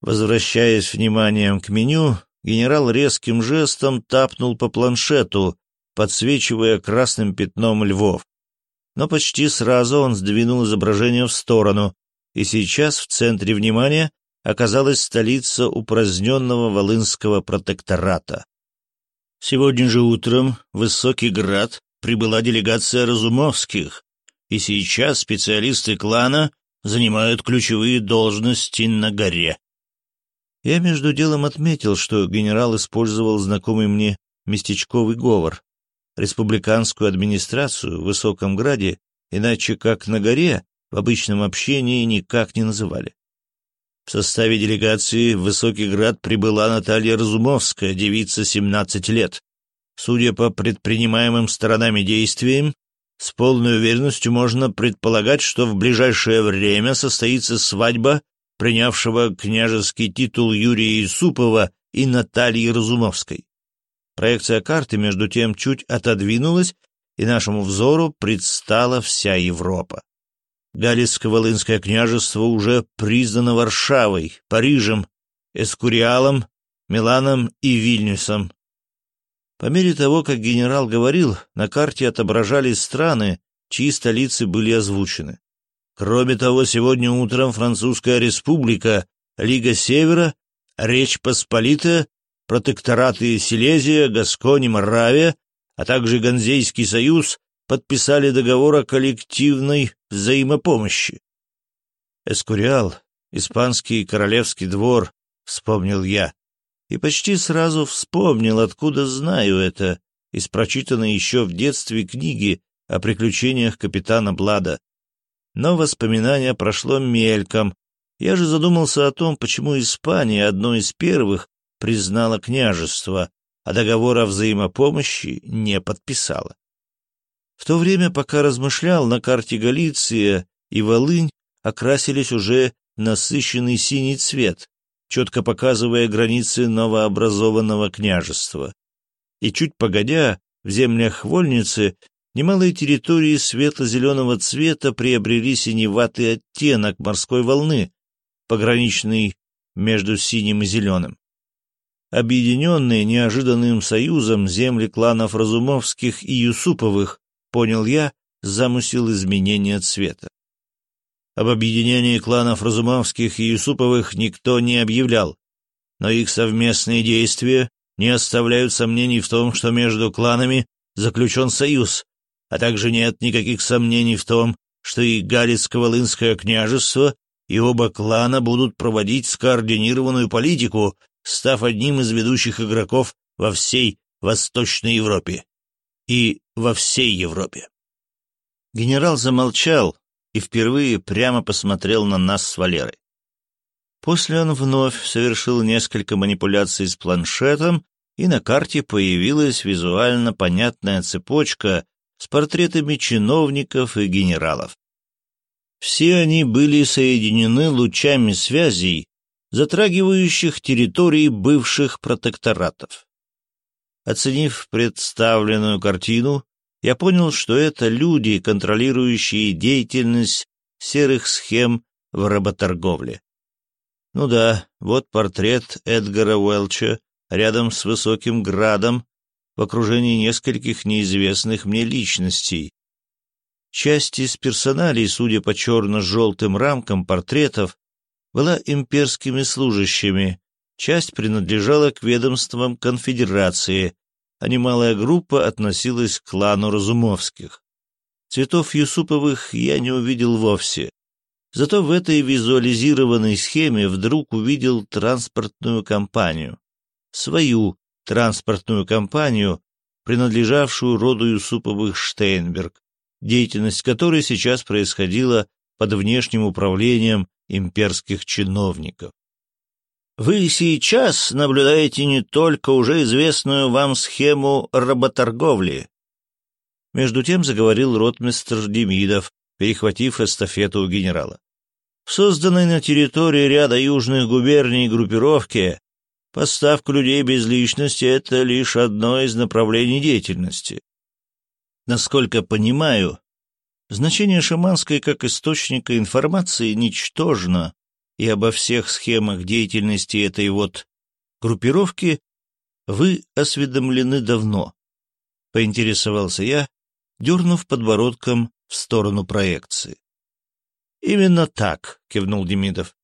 Возвращаясь вниманием к меню, генерал резким жестом тапнул по планшету, подсвечивая красным пятном львов. Но почти сразу он сдвинул изображение в сторону, и сейчас в центре внимания оказалась столица упраздненного Волынского протектората. Сегодня же утром в Высокий Град прибыла делегация Разумовских, и сейчас специалисты клана занимают ключевые должности на горе. Я между делом отметил, что генерал использовал знакомый мне местечковый говор. Республиканскую администрацию в Высоком Граде, иначе как на горе, в обычном общении никак не называли. В составе делегации в Высокий Град прибыла Наталья Разумовская, девица 17 лет. Судя по предпринимаемым сторонами действиям, с полной уверенностью можно предполагать, что в ближайшее время состоится свадьба принявшего княжеский титул Юрия Исупова и Натальи Разумовской. Проекция карты, между тем, чуть отодвинулась, и нашему взору предстала вся Европа. Галицко-Волынское княжество уже признано Варшавой, Парижем, Эскуриалом, Миланом и Вильнюсом. По мере того, как генерал говорил, на карте отображались страны, чьи столицы были озвучены. Кроме того, сегодня утром Французская республика, Лига Севера, Речь Посполитая, протектораты Силезия, Гасконь и Моравия, а также Ганзейский союз подписали договор о коллективной взаимопомощи. Эскуриал, испанский королевский двор, вспомнил я, и почти сразу вспомнил, откуда знаю это, из прочитанной еще в детстве книги о приключениях капитана Блада. Но воспоминание прошло мельком. Я же задумался о том, почему Испания одной из первых признала княжество, а договор о взаимопомощи не подписала. В то время, пока размышлял, на карте Галиция и Волынь окрасились уже насыщенный синий цвет, четко показывая границы новообразованного княжества. И чуть погодя, в землях Вольницы немалые территории светло-зеленого цвета приобрели синеватый оттенок морской волны, пограничный между синим и зеленым. Объединенные неожиданным союзом земли кланов Разумовских и Юсуповых понял я замысел изменения цвета. Об объединении кланов Разумовских и Юсуповых никто не объявлял, но их совместные действия не оставляют сомнений в том, что между кланами заключен союз, а также нет никаких сомнений в том, что и Галицко-Волынское княжество и оба клана будут проводить скоординированную политику, став одним из ведущих игроков во всей Восточной Европе и во всей Европе. Генерал замолчал и впервые прямо посмотрел на нас с Валерой. После он вновь совершил несколько манипуляций с планшетом, и на карте появилась визуально понятная цепочка с портретами чиновников и генералов. Все они были соединены лучами связей, затрагивающих территории бывших протекторатов. Оценив представленную картину, я понял, что это люди, контролирующие деятельность серых схем в работорговле. Ну да, вот портрет Эдгара Уэлча рядом с высоким градом в окружении нескольких неизвестных мне личностей. Часть из персоналей, судя по черно-желтым рамкам портретов, была имперскими служащими, часть принадлежала к ведомствам конфедерации, а немалая группа относилась к клану Разумовских. Цветов Юсуповых я не увидел вовсе. Зато в этой визуализированной схеме вдруг увидел транспортную компанию. Свою транспортную компанию, принадлежавшую роду Юсуповых Штейнберг, деятельность которой сейчас происходила под внешним управлением имперских чиновников. Вы сейчас наблюдаете не только уже известную вам схему работорговли. Между тем заговорил ротмистр Демидов, перехватив эстафету у генерала. В созданной на территории ряда южных губерний группировке поставка людей без личности — это лишь одно из направлений деятельности. Насколько понимаю, значение шаманской как источника информации ничтожно, и обо всех схемах деятельности этой вот группировки вы осведомлены давно, — поинтересовался я, дернув подбородком в сторону проекции. — Именно так, — кивнул Демидов.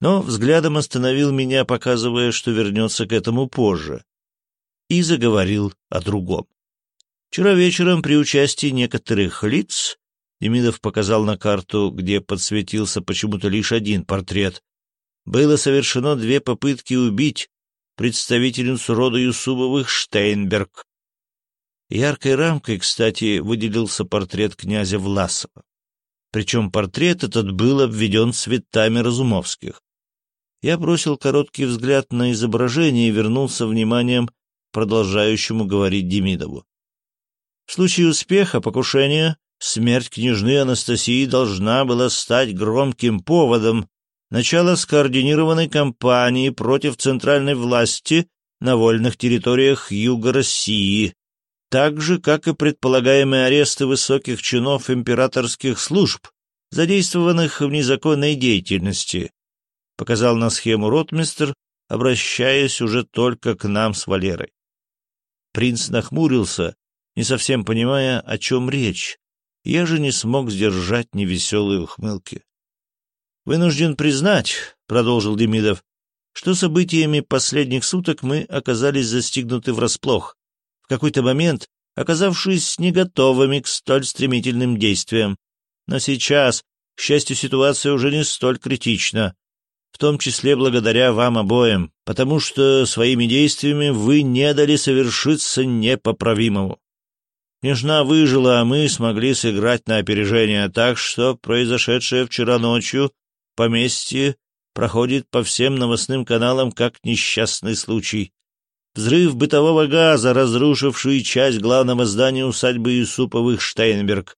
Но взглядом остановил меня, показывая, что вернется к этому позже, и заговорил о другом. Вчера вечером при участии некоторых лиц Демидов показал на карту, где подсветился почему-то лишь один портрет. Было совершено две попытки убить представительницу рода Юсубовых Штейнберг. Яркой рамкой, кстати, выделился портрет князя Власова. Причем портрет этот был обведен цветами Разумовских. Я бросил короткий взгляд на изображение и вернулся вниманием продолжающему говорить Демидову. В случае успеха покушения Смерть княжны Анастасии должна была стать громким поводом начала скоординированной кампании против центральной власти на вольных территориях Юга России, так же, как и предполагаемые аресты высоких чинов императорских служб, задействованных в незаконной деятельности, показал на схему ротмистр, обращаясь уже только к нам с Валерой. Принц нахмурился, не совсем понимая, о чем речь. Я же не смог сдержать невеселые ухмылки. «Вынужден признать», — продолжил Демидов, что событиями последних суток мы оказались застигнуты врасплох, в какой-то момент оказавшись не готовыми к столь стремительным действиям. Но сейчас, к счастью, ситуация уже не столь критична, в том числе благодаря вам обоим, потому что своими действиями вы не дали совершиться непоправимому. Княжна выжила, а мы смогли сыграть на опережение так, что произошедшее вчера ночью в поместье проходит по всем новостным каналам как несчастный случай. Взрыв бытового газа, разрушивший часть главного здания усадьбы Юсуповых Штейнберг.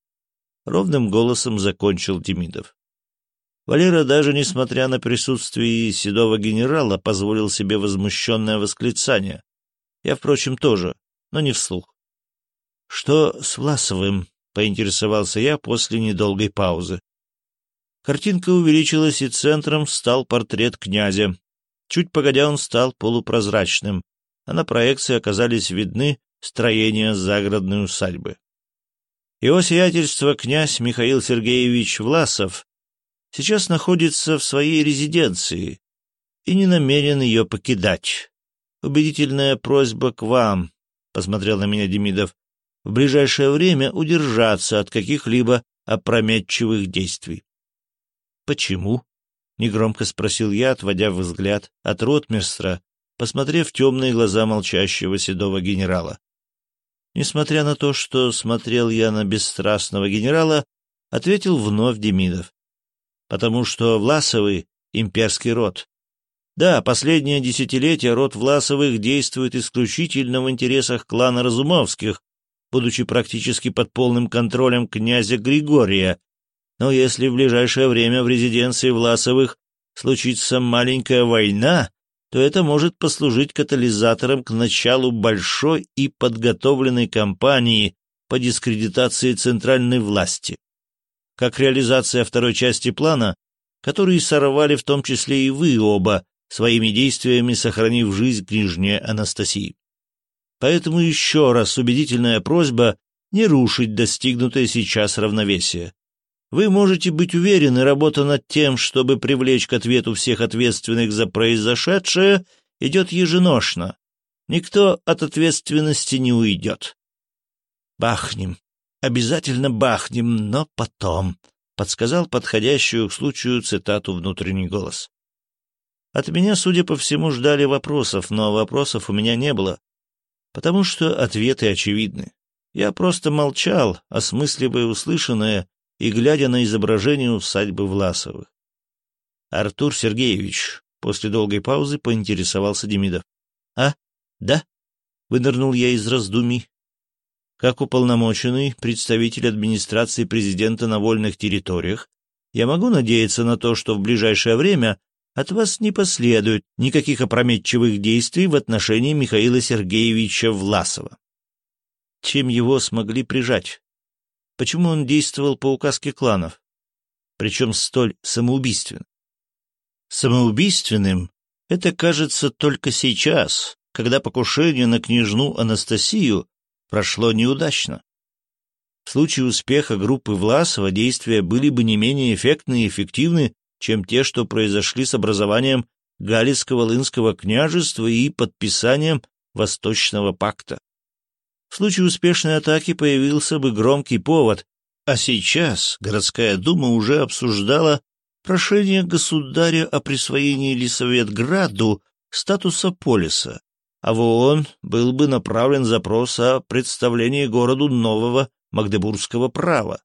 Ровным голосом закончил Демидов. Валера, даже несмотря на присутствие седого генерала, позволил себе возмущенное восклицание. Я, впрочем, тоже, но не вслух. — Что с Власовым? — поинтересовался я после недолгой паузы. Картинка увеличилась, и центром стал портрет князя. Чуть погодя он стал полупрозрачным, а на проекции оказались видны строения загородной усадьбы. Его сиятельство князь Михаил Сергеевич Власов сейчас находится в своей резиденции и не намерен ее покидать. Убедительная просьба к вам, — посмотрел на меня Демидов, — в ближайшее время удержаться от каких-либо опрометчивых действий. «Почему?» — негромко спросил я, отводя взгляд от ротмистра, посмотрев в темные глаза молчащего седого генерала. Несмотря на то, что смотрел я на бесстрастного генерала, ответил вновь Демидов. «Потому что Власовы — имперский род. Да, последнее десятилетие род Власовых действует исключительно в интересах клана Разумовских, будучи практически под полным контролем князя Григория, но если в ближайшее время в резиденции Власовых случится маленькая война, то это может послужить катализатором к началу большой и подготовленной кампании по дискредитации центральной власти. Как реализация второй части плана, который сорвали в том числе и вы оба, своими действиями сохранив жизнь княжне Анастасии. Поэтому еще раз убедительная просьба не рушить достигнутое сейчас равновесие. Вы можете быть уверены, работа над тем, чтобы привлечь к ответу всех ответственных за произошедшее, идет еженошно. Никто от ответственности не уйдет. «Бахнем. Обязательно бахнем, но потом», — подсказал подходящую к случаю цитату внутренний голос. От меня, судя по всему, ждали вопросов, но вопросов у меня не было, потому что ответы очевидны. Я просто молчал, осмысливая услышанное и глядя на изображение усадьбы Власовых. «Артур Сергеевич», — после долгой паузы поинтересовался Демидов. «А? Да?» — вынырнул я из раздумий. «Как уполномоченный представитель администрации президента на вольных территориях, я могу надеяться на то, что в ближайшее время от вас не последует никаких опрометчивых действий в отношении Михаила Сергеевича Власова. Чем его смогли прижать? Почему он действовал по указке кланов? Причем столь самоубийственно. Самоубийственным это кажется только сейчас, когда покушение на княжну Анастасию прошло неудачно. В случае успеха группы Власова действия были бы не менее эффектны и эффективны, чем те, что произошли с образованием Галицко-Волынского княжества и подписанием Восточного пакта. В случае успешной атаки появился бы громкий повод, а сейчас городская дума уже обсуждала прошение государя о присвоении Лисаветграду статуса полиса, а в ООН был бы направлен запрос о представлении городу нового магдебургского права.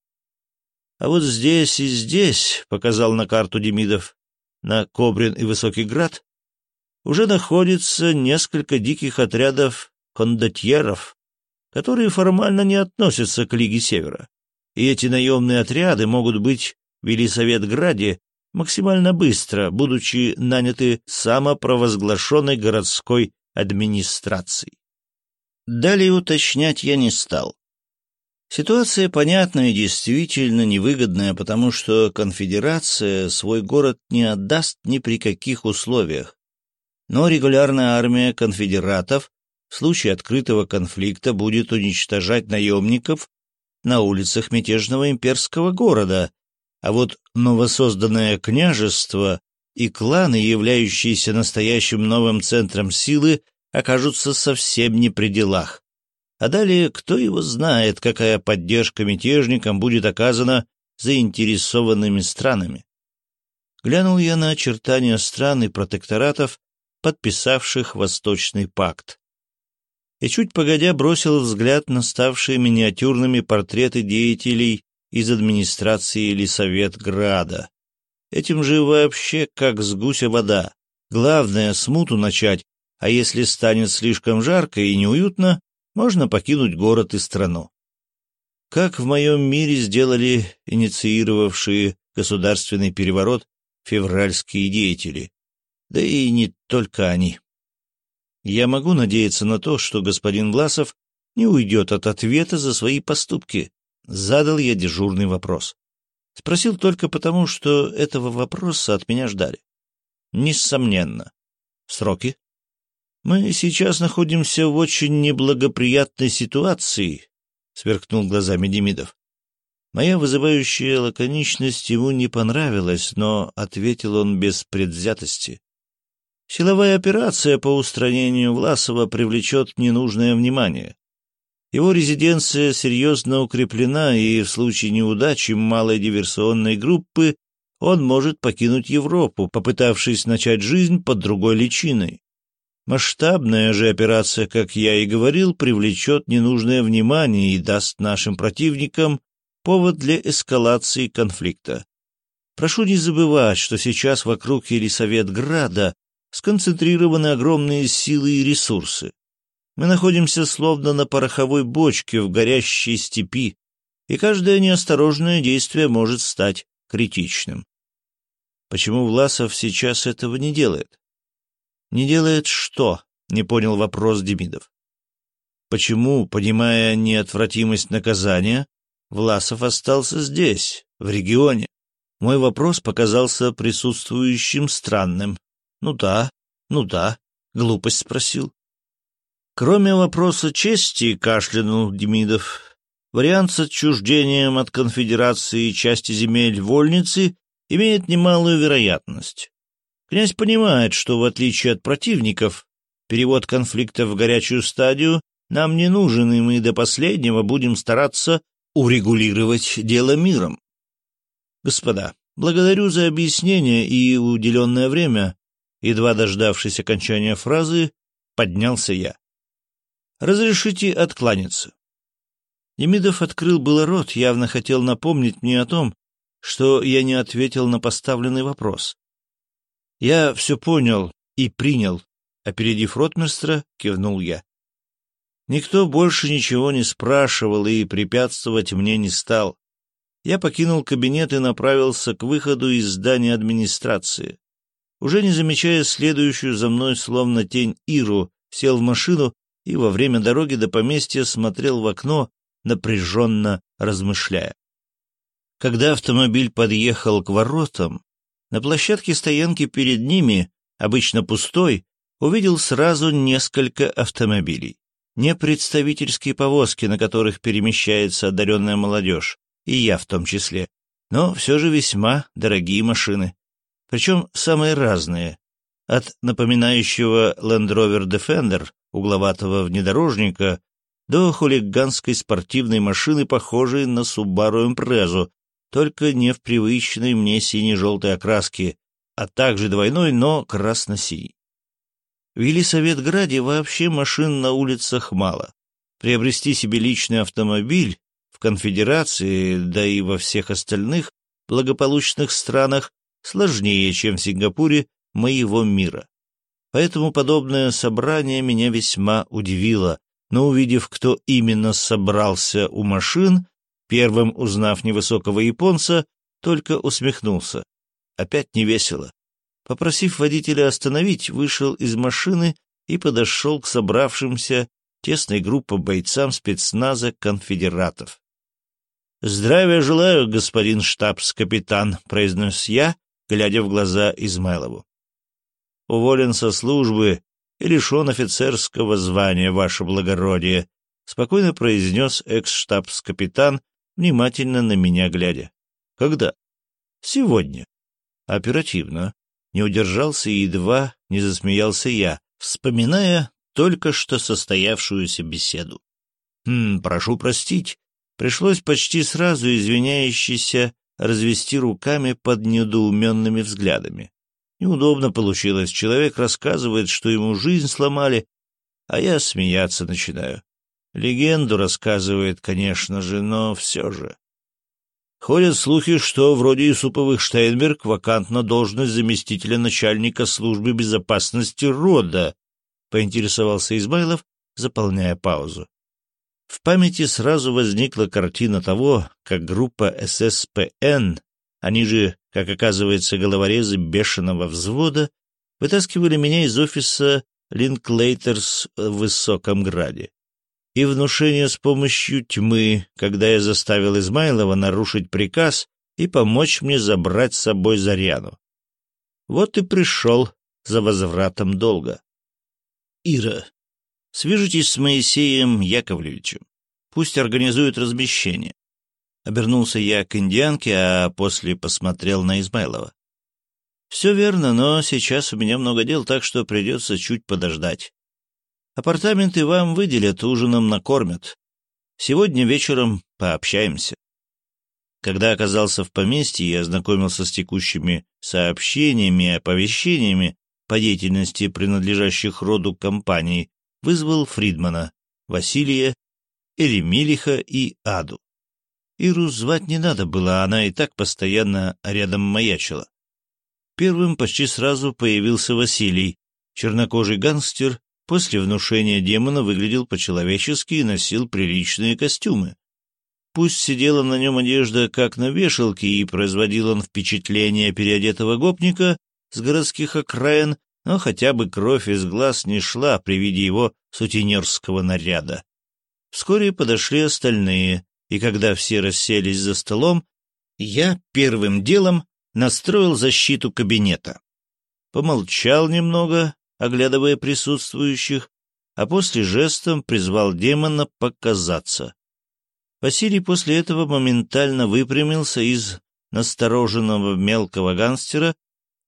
А вот здесь и здесь, — показал на карту Демидов, на Кобрин и Высокий Град, уже находится несколько диких отрядов кондотьеров, которые формально не относятся к Лиге Севера. И эти наемные отряды могут быть в Елисаветграде максимально быстро, будучи наняты самопровозглашенной городской администрацией. Далее уточнять я не стал. Ситуация понятная и действительно невыгодная, потому что конфедерация свой город не отдаст ни при каких условиях. Но регулярная армия конфедератов в случае открытого конфликта будет уничтожать наемников на улицах мятежного имперского города, а вот новосозданное княжество и кланы, являющиеся настоящим новым центром силы, окажутся совсем не при делах. А далее, кто его знает, какая поддержка мятежникам будет оказана заинтересованными странами. Глянул я на очертания стран и протекторатов, подписавших Восточный пакт. И чуть погодя бросил взгляд на ставшие миниатюрными портреты деятелей из администрации или Совет Града. Этим же вообще как с гуся вода. Главное — смуту начать, а если станет слишком жарко и неуютно, можно покинуть город и страну. Как в моем мире сделали инициировавшие государственный переворот февральские деятели, да и не только они. Я могу надеяться на то, что господин Власов не уйдет от ответа за свои поступки. Задал я дежурный вопрос. Спросил только потому, что этого вопроса от меня ждали. Несомненно. Сроки? Мы сейчас находимся в очень неблагоприятной ситуации, сверкнул глазами Демидов. Моя вызывающая лаконичность ему не понравилась, но ответил он без предвзятости. Силовая операция по устранению Власова привлечет ненужное внимание. Его резиденция серьезно укреплена, и в случае неудачи малой диверсионной группы он может покинуть Европу, попытавшись начать жизнь под другой личиной. Масштабная же операция, как я и говорил, привлечет ненужное внимание и даст нашим противникам повод для эскалации конфликта. Прошу не забывать, что сейчас вокруг Елисаветграда сконцентрированы огромные силы и ресурсы. Мы находимся словно на пороховой бочке в горящей степи, и каждое неосторожное действие может стать критичным. Почему Власов сейчас этого не делает? Не делает что? Не понял вопрос Демидов. Почему, понимая неотвратимость наказания, Власов остался здесь, в регионе? Мой вопрос показался присутствующим странным. Ну да, ну да, глупость спросил. Кроме вопроса чести, кашлянул Демидов, вариант с отчуждением от конфедерации части земель вольницы имеет немалую вероятность. Князь понимает, что, в отличие от противников, перевод конфликта в горячую стадию нам не нужен, и мы до последнего будем стараться урегулировать дело миром. Господа, благодарю за объяснение и уделенное время. Едва дождавшись окончания фразы, поднялся я. Разрешите откланяться. Демидов открыл было рот, явно хотел напомнить мне о том, что я не ответил на поставленный вопрос. Я все понял и принял. Опередив ротмистра, кивнул я. Никто больше ничего не спрашивал и препятствовать мне не стал. Я покинул кабинет и направился к выходу из здания администрации. Уже не замечая следующую за мной словно тень Иру, сел в машину и во время дороги до поместья смотрел в окно, напряженно размышляя. Когда автомобиль подъехал к воротам, на площадке стоянки перед ними, обычно пустой, увидел сразу несколько автомобилей. Не представительские повозки, на которых перемещается одаренная молодежь, и я в том числе, но все же весьма дорогие машины. Причем самые разные. От напоминающего Land Rover Defender, угловатого внедорожника, до хулиганской спортивной машины, похожей на Subaru Impreza, только не в привычной мне сине-желтой окраске, а также двойной, но красно-синий. В Елисаветграде вообще машин на улицах мало. Приобрести себе личный автомобиль в конфедерации, да и во всех остальных благополучных странах сложнее, чем в Сингапуре моего мира. Поэтому подобное собрание меня весьма удивило, но увидев, кто именно собрался у машин, Первым, узнав невысокого японца, только усмехнулся. Опять невесело. Попросив водителя остановить, вышел из машины и подошел к собравшимся тесной группе бойцам спецназа конфедератов. «Здравия желаю, господин штабс-капитан», — произнес я, глядя в глаза Измайлову. «Уволен со службы и лишен офицерского звания, ваше благородие», — спокойно произнес экс-штабс-капитан, внимательно на меня глядя. «Когда?» «Сегодня». «Оперативно». Не удержался и едва не засмеялся я, вспоминая только что состоявшуюся беседу. «Хм, прошу простить». Пришлось почти сразу извиняющийся развести руками под недоуменными взглядами. Неудобно получилось. Человек рассказывает, что ему жизнь сломали, а я смеяться начинаю. Легенду рассказывает, конечно же, но все же. Ходят слухи, что вроде Юсуповых Штейнберг вакантна должность заместителя начальника службы безопасности рода, поинтересовался Измайлов, заполняя паузу. В памяти сразу возникла картина того, как группа ССПН, они же, как оказывается, головорезы бешеного взвода, вытаскивали меня из офиса Линклейтерс в Высоком Граде. И внушение с помощью тьмы, когда я заставил Измайлова нарушить приказ и помочь мне забрать с собой Заряну. Вот и пришел за возвратом долга. Ира, свяжитесь с Моисеем Яковлевичем. Пусть организует размещение. Обернулся я к индианке, а после посмотрел на Измайлова. Все верно, но сейчас у меня много дел, так что придется чуть подождать. Апартаменты вам выделят, ужином накормят. Сегодня вечером пообщаемся. Когда оказался в поместье и ознакомился с текущими сообщениями и оповещениями по деятельности принадлежащих роду компаний, вызвал Фридмана, Василия, Эремилиха и Аду. Иру звать не надо было, она и так постоянно рядом маячила. Первым почти сразу появился Василий, чернокожий гангстер, после внушения демона выглядел по-человечески и носил приличные костюмы. Пусть сидела на нем одежда, как на вешалке, и производил он впечатление переодетого гопника с городских окраин, но хотя бы кровь из глаз не шла при виде его сутенерского наряда. Вскоре подошли остальные, и когда все расселись за столом, я первым делом настроил защиту кабинета. Помолчал немного, оглядывая присутствующих, а после жестом призвал демона показаться. Василий после этого моментально выпрямился из настороженного мелкого гангстера,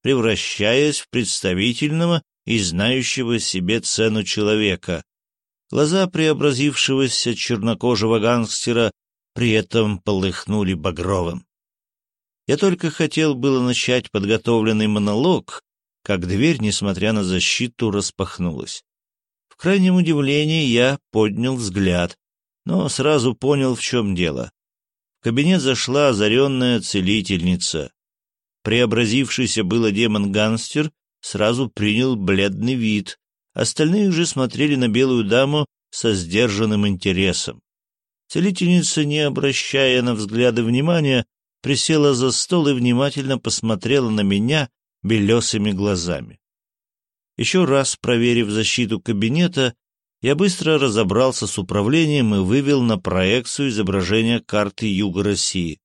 превращаясь в представительного и знающего себе цену человека. Глаза преобразившегося чернокожего гангстера при этом полыхнули багровым. Я только хотел было начать подготовленный монолог, как дверь, несмотря на защиту, распахнулась. В крайнем удивлении я поднял взгляд, но сразу понял, в чем дело. В кабинет зашла озаренная целительница. Преобразившийся было демон-гангстер сразу принял бледный вид, остальные уже смотрели на белую даму со сдержанным интересом. Целительница, не обращая на взгляды внимания, присела за стол и внимательно посмотрела на меня белесыми глазами. Еще раз проверив защиту кабинета, я быстро разобрался с управлением и вывел на проекцию изображения карты Юга России.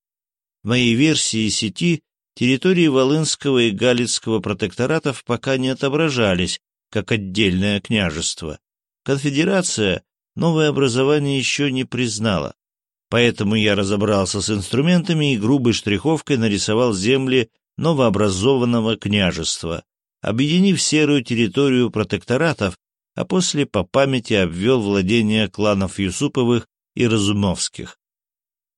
В моей версии сети территории Волынского и Галицкого протекторатов пока не отображались, как отдельное княжество. Конфедерация новое образование еще не признала. Поэтому я разобрался с инструментами и грубой штриховкой нарисовал земли новообразованного княжества, объединив серую территорию протекторатов, а после по памяти обвел владения кланов Юсуповых и Разумовских.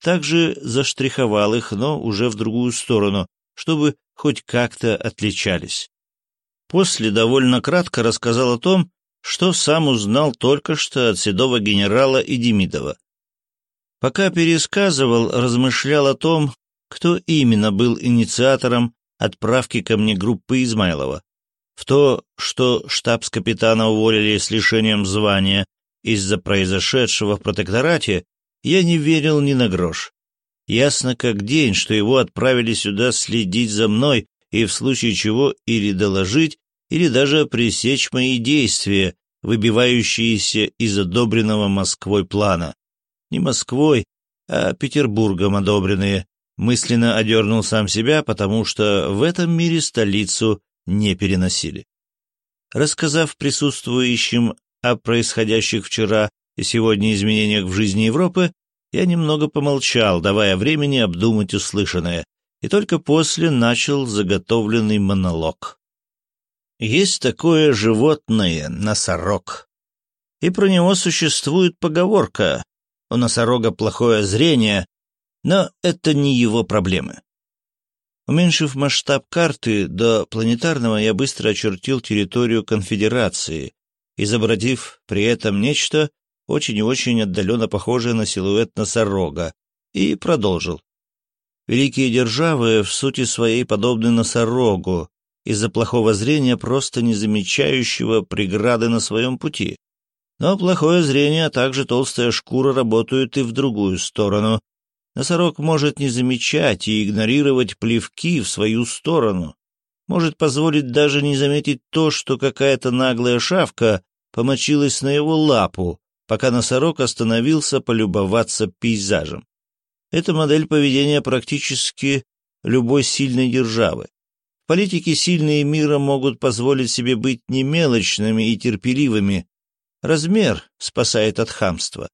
Также заштриховал их, но уже в другую сторону, чтобы хоть как-то отличались. После довольно кратко рассказал о том, что сам узнал только что от седого генерала и. Пока пересказывал, размышлял о том, кто именно был инициатором отправки ко мне группы Измайлова. В то, что штабс-капитана уволили с лишением звания из-за произошедшего в протекторате, я не верил ни на грош. Ясно как день, что его отправили сюда следить за мной и в случае чего или доложить, или даже пресечь мои действия, выбивающиеся из одобренного Москвой плана. Не Москвой, а Петербургом одобренные. Мысленно одернул сам себя, потому что в этом мире столицу не переносили. Рассказав присутствующим о происходящих вчера и сегодня изменениях в жизни Европы, я немного помолчал, давая времени обдумать услышанное, и только после начал заготовленный монолог. Есть такое животное — носорог. И про него существует поговорка «У носорога плохое зрение», но это не его проблемы. Уменьшив масштаб карты до планетарного, я быстро очертил территорию конфедерации, изобразив при этом нечто очень и очень отдаленно похожее на силуэт носорога, и продолжил. Великие державы в сути своей подобны носорогу, из-за плохого зрения, просто не замечающего преграды на своем пути. Но плохое зрение, а также толстая шкура работают и в другую сторону, Носорог может не замечать и игнорировать плевки в свою сторону, может позволить даже не заметить то, что какая-то наглая шавка помочилась на его лапу, пока носорог остановился полюбоваться пейзажем. Эта модель поведения практически любой сильной державы. В политике сильные мира могут позволить себе быть немелочными и терпеливыми. Размер спасает от хамства.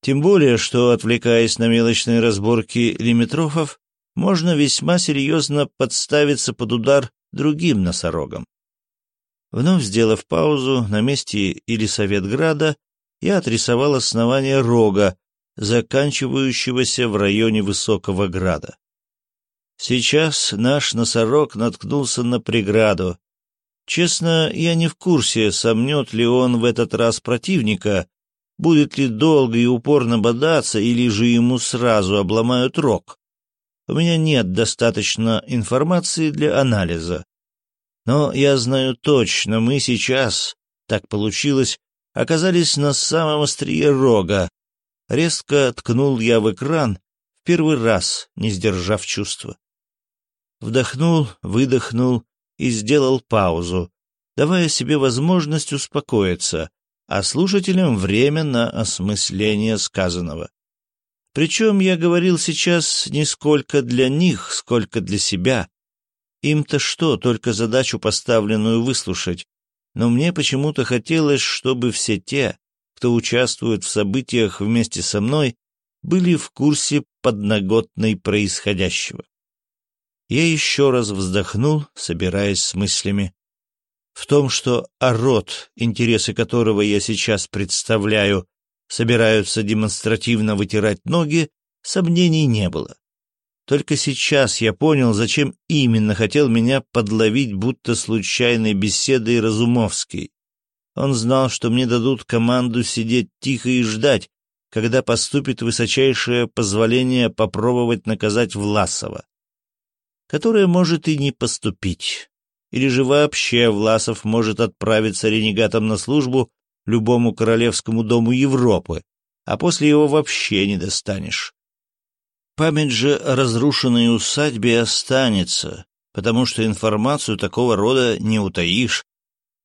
Тем более, что, отвлекаясь на мелочные разборки лимитрофов, можно весьма серьезно подставиться под удар другим носорогам. Вновь сделав паузу на месте Елисаветграда, я отрисовал основание рога, заканчивающегося в районе Высокого Града. Сейчас наш носорог наткнулся на преграду. Честно, я не в курсе, сомнет ли он в этот раз противника, Будет ли долго и упорно бодаться, или же ему сразу обломают рог? У меня нет достаточно информации для анализа. Но я знаю точно, мы сейчас, так получилось, оказались на самом острие рога. Резко ткнул я в экран, в первый раз не сдержав чувства. Вдохнул, выдохнул и сделал паузу, давая себе возможность успокоиться, а слушателям время на осмысление сказанного. Причем я говорил сейчас не сколько для них, сколько для себя. Им-то что, только задачу поставленную выслушать. Но мне почему-то хотелось, чтобы все те, кто участвует в событиях вместе со мной, были в курсе подноготной происходящего. Я еще раз вздохнул, собираясь с мыслями. В том, что Арот, интересы которого я сейчас представляю, собираются демонстративно вытирать ноги, сомнений не было. Только сейчас я понял, зачем именно хотел меня подловить будто случайной беседой Разумовский. Он знал, что мне дадут команду сидеть тихо и ждать, когда поступит высочайшее позволение попробовать наказать Власова, которое может и не поступить. Или же вообще Власов может отправиться ренегатом на службу любому королевскому дому Европы, а после его вообще не достанешь. Память же о разрушенной усадьбе останется, потому что информацию такого рода не утаишь.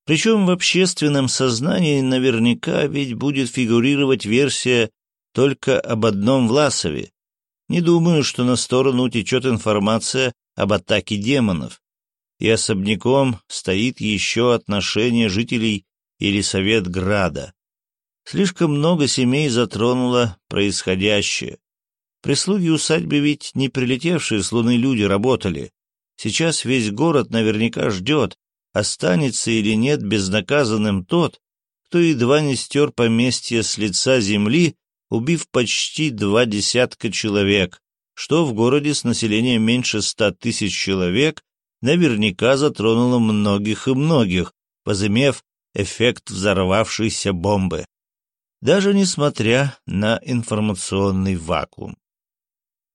Причем в общественном сознании наверняка ведь будет фигурировать версия только об одном Власове. Не думаю, что на сторону утечет информация об атаке демонов и особняком стоит еще отношение жителей Елисаветграда. Слишком много семей затронуло происходящее. Прислуги усадьбы ведь не прилетевшие с Луны люди работали. Сейчас весь город наверняка ждет, останется или нет безнаказанным тот, кто едва не стер поместье с лица земли, убив почти два десятка человек, что в городе с населением меньше ста тысяч человек наверняка затронуло многих и многих, возымев эффект взорвавшейся бомбы, даже несмотря на информационный вакуум.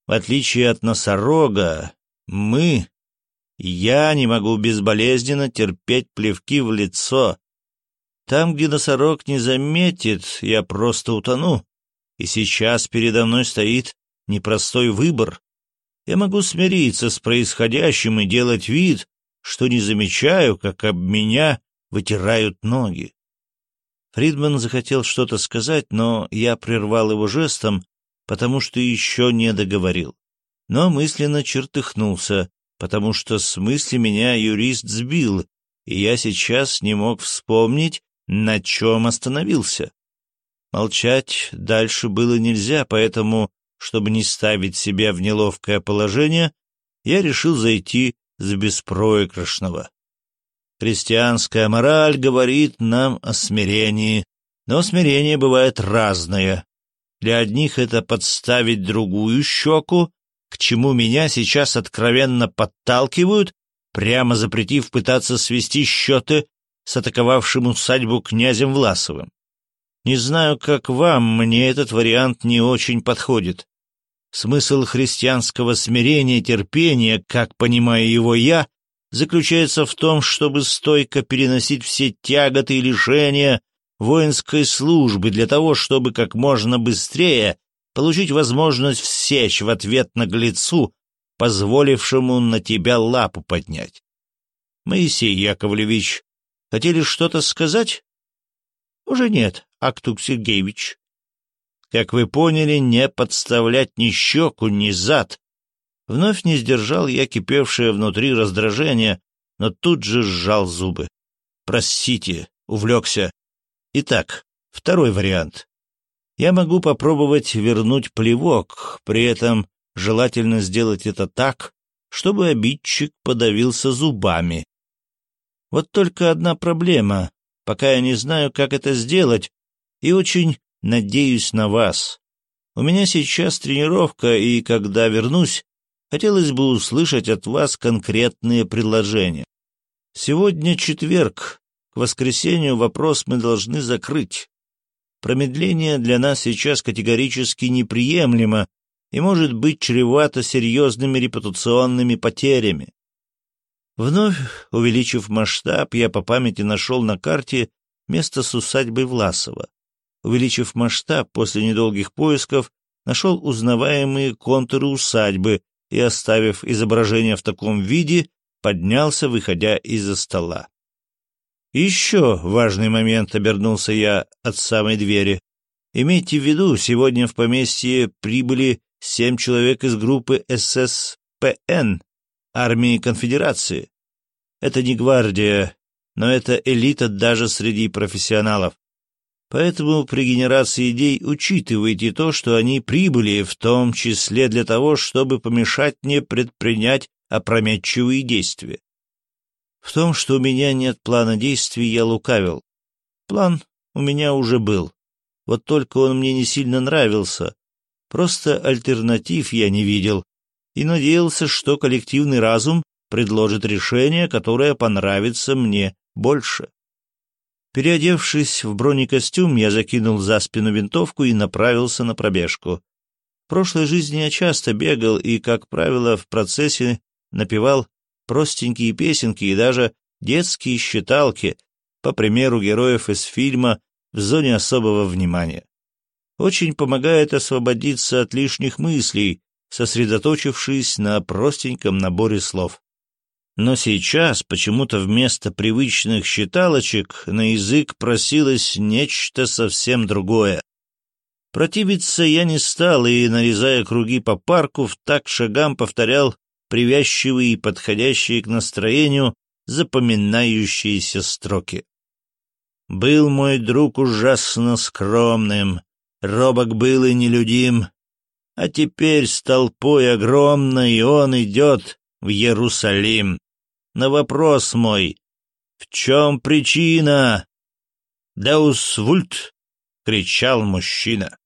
В отличие от носорога, мы, я не могу безболезненно терпеть плевки в лицо. Там, где носорог не заметит, я просто утону. И сейчас передо мной стоит непростой выбор я могу смириться с происходящим и делать вид, что не замечаю, как об меня вытирают ноги. Фридман захотел что-то сказать, но я прервал его жестом, потому что еще не договорил. Но мысленно чертыхнулся, потому что с мысли меня юрист сбил, и я сейчас не мог вспомнить, на чем остановился. Молчать дальше было нельзя, поэтому, чтобы не ставить себя в неловкое положение, я решил зайти с беспроигрышного. Христианская мораль говорит нам о смирении, но смирение бывает разное. Для одних это подставить другую щеку, к чему меня сейчас откровенно подталкивают, прямо запретив пытаться свести счеты с атаковавшим усадьбу князем Власовым. Не знаю, как вам, мне этот вариант не очень подходит. Смысл христианского смирения терпения, как понимаю его я, заключается в том, чтобы стойко переносить все тяготы и лишения воинской службы для того, чтобы как можно быстрее получить возможность всечь в ответ наглецу, позволившему на тебя лапу поднять. Моисей Яковлевич, хотели что-то сказать? Уже нет, Актук Сергеевич. Как вы поняли, не подставлять ни щеку, ни зад. Вновь не сдержал я кипевшее внутри раздражение, но тут же сжал зубы. Простите, увлекся. Итак, второй вариант. Я могу попробовать вернуть плевок, при этом желательно сделать это так, чтобы обидчик подавился зубами. Вот только одна проблема, пока я не знаю, как это сделать, и очень надеюсь на вас. У меня сейчас тренировка, и когда вернусь, хотелось бы услышать от вас конкретные предложения. Сегодня четверг, к воскресенью вопрос мы должны закрыть. Промедление для нас сейчас категорически неприемлемо и может быть чревато серьезными репутационными потерями. Вновь увеличив масштаб, я по памяти нашел на карте место с усадьбой Власова. Увеличив масштаб, после недолгих поисков, нашел узнаваемые контуры усадьбы и, оставив изображение в таком виде, поднялся, выходя из-за стола. Еще важный момент обернулся я от самой двери. Имейте в виду, сегодня в поместье прибыли семь человек из группы ССПН, армии конфедерации. Это не гвардия, но это элита даже среди профессионалов. Поэтому при генерации идей учитывайте то, что они прибыли, в том числе для того, чтобы помешать мне предпринять опрометчивые действия. В том, что у меня нет плана действий, я лукавил. План у меня уже был. Вот только он мне не сильно нравился. Просто альтернатив я не видел. И надеялся, что коллективный разум предложит решение, которое понравится мне больше. Переодевшись в бронекостюм, я закинул за спину винтовку и направился на пробежку. В прошлой жизни я часто бегал и, как правило, в процессе напевал простенькие песенки и даже детские считалки, по примеру героев из фильма «В зоне особого внимания». Очень помогает освободиться от лишних мыслей, сосредоточившись на простеньком наборе слов. Но сейчас почему-то вместо привычных считалочек на язык просилось нечто совсем другое. Противиться я не стал и, нарезая круги по парку, в так шагам повторял привязчивые и подходящие к настроению запоминающиеся строки. «Был мой друг ужасно скромным, робок был и нелюдим, а теперь с толпой огромной он идет в Иерусалим на вопрос мой «В чем причина?» «Деус вульт!» — кричал мужчина.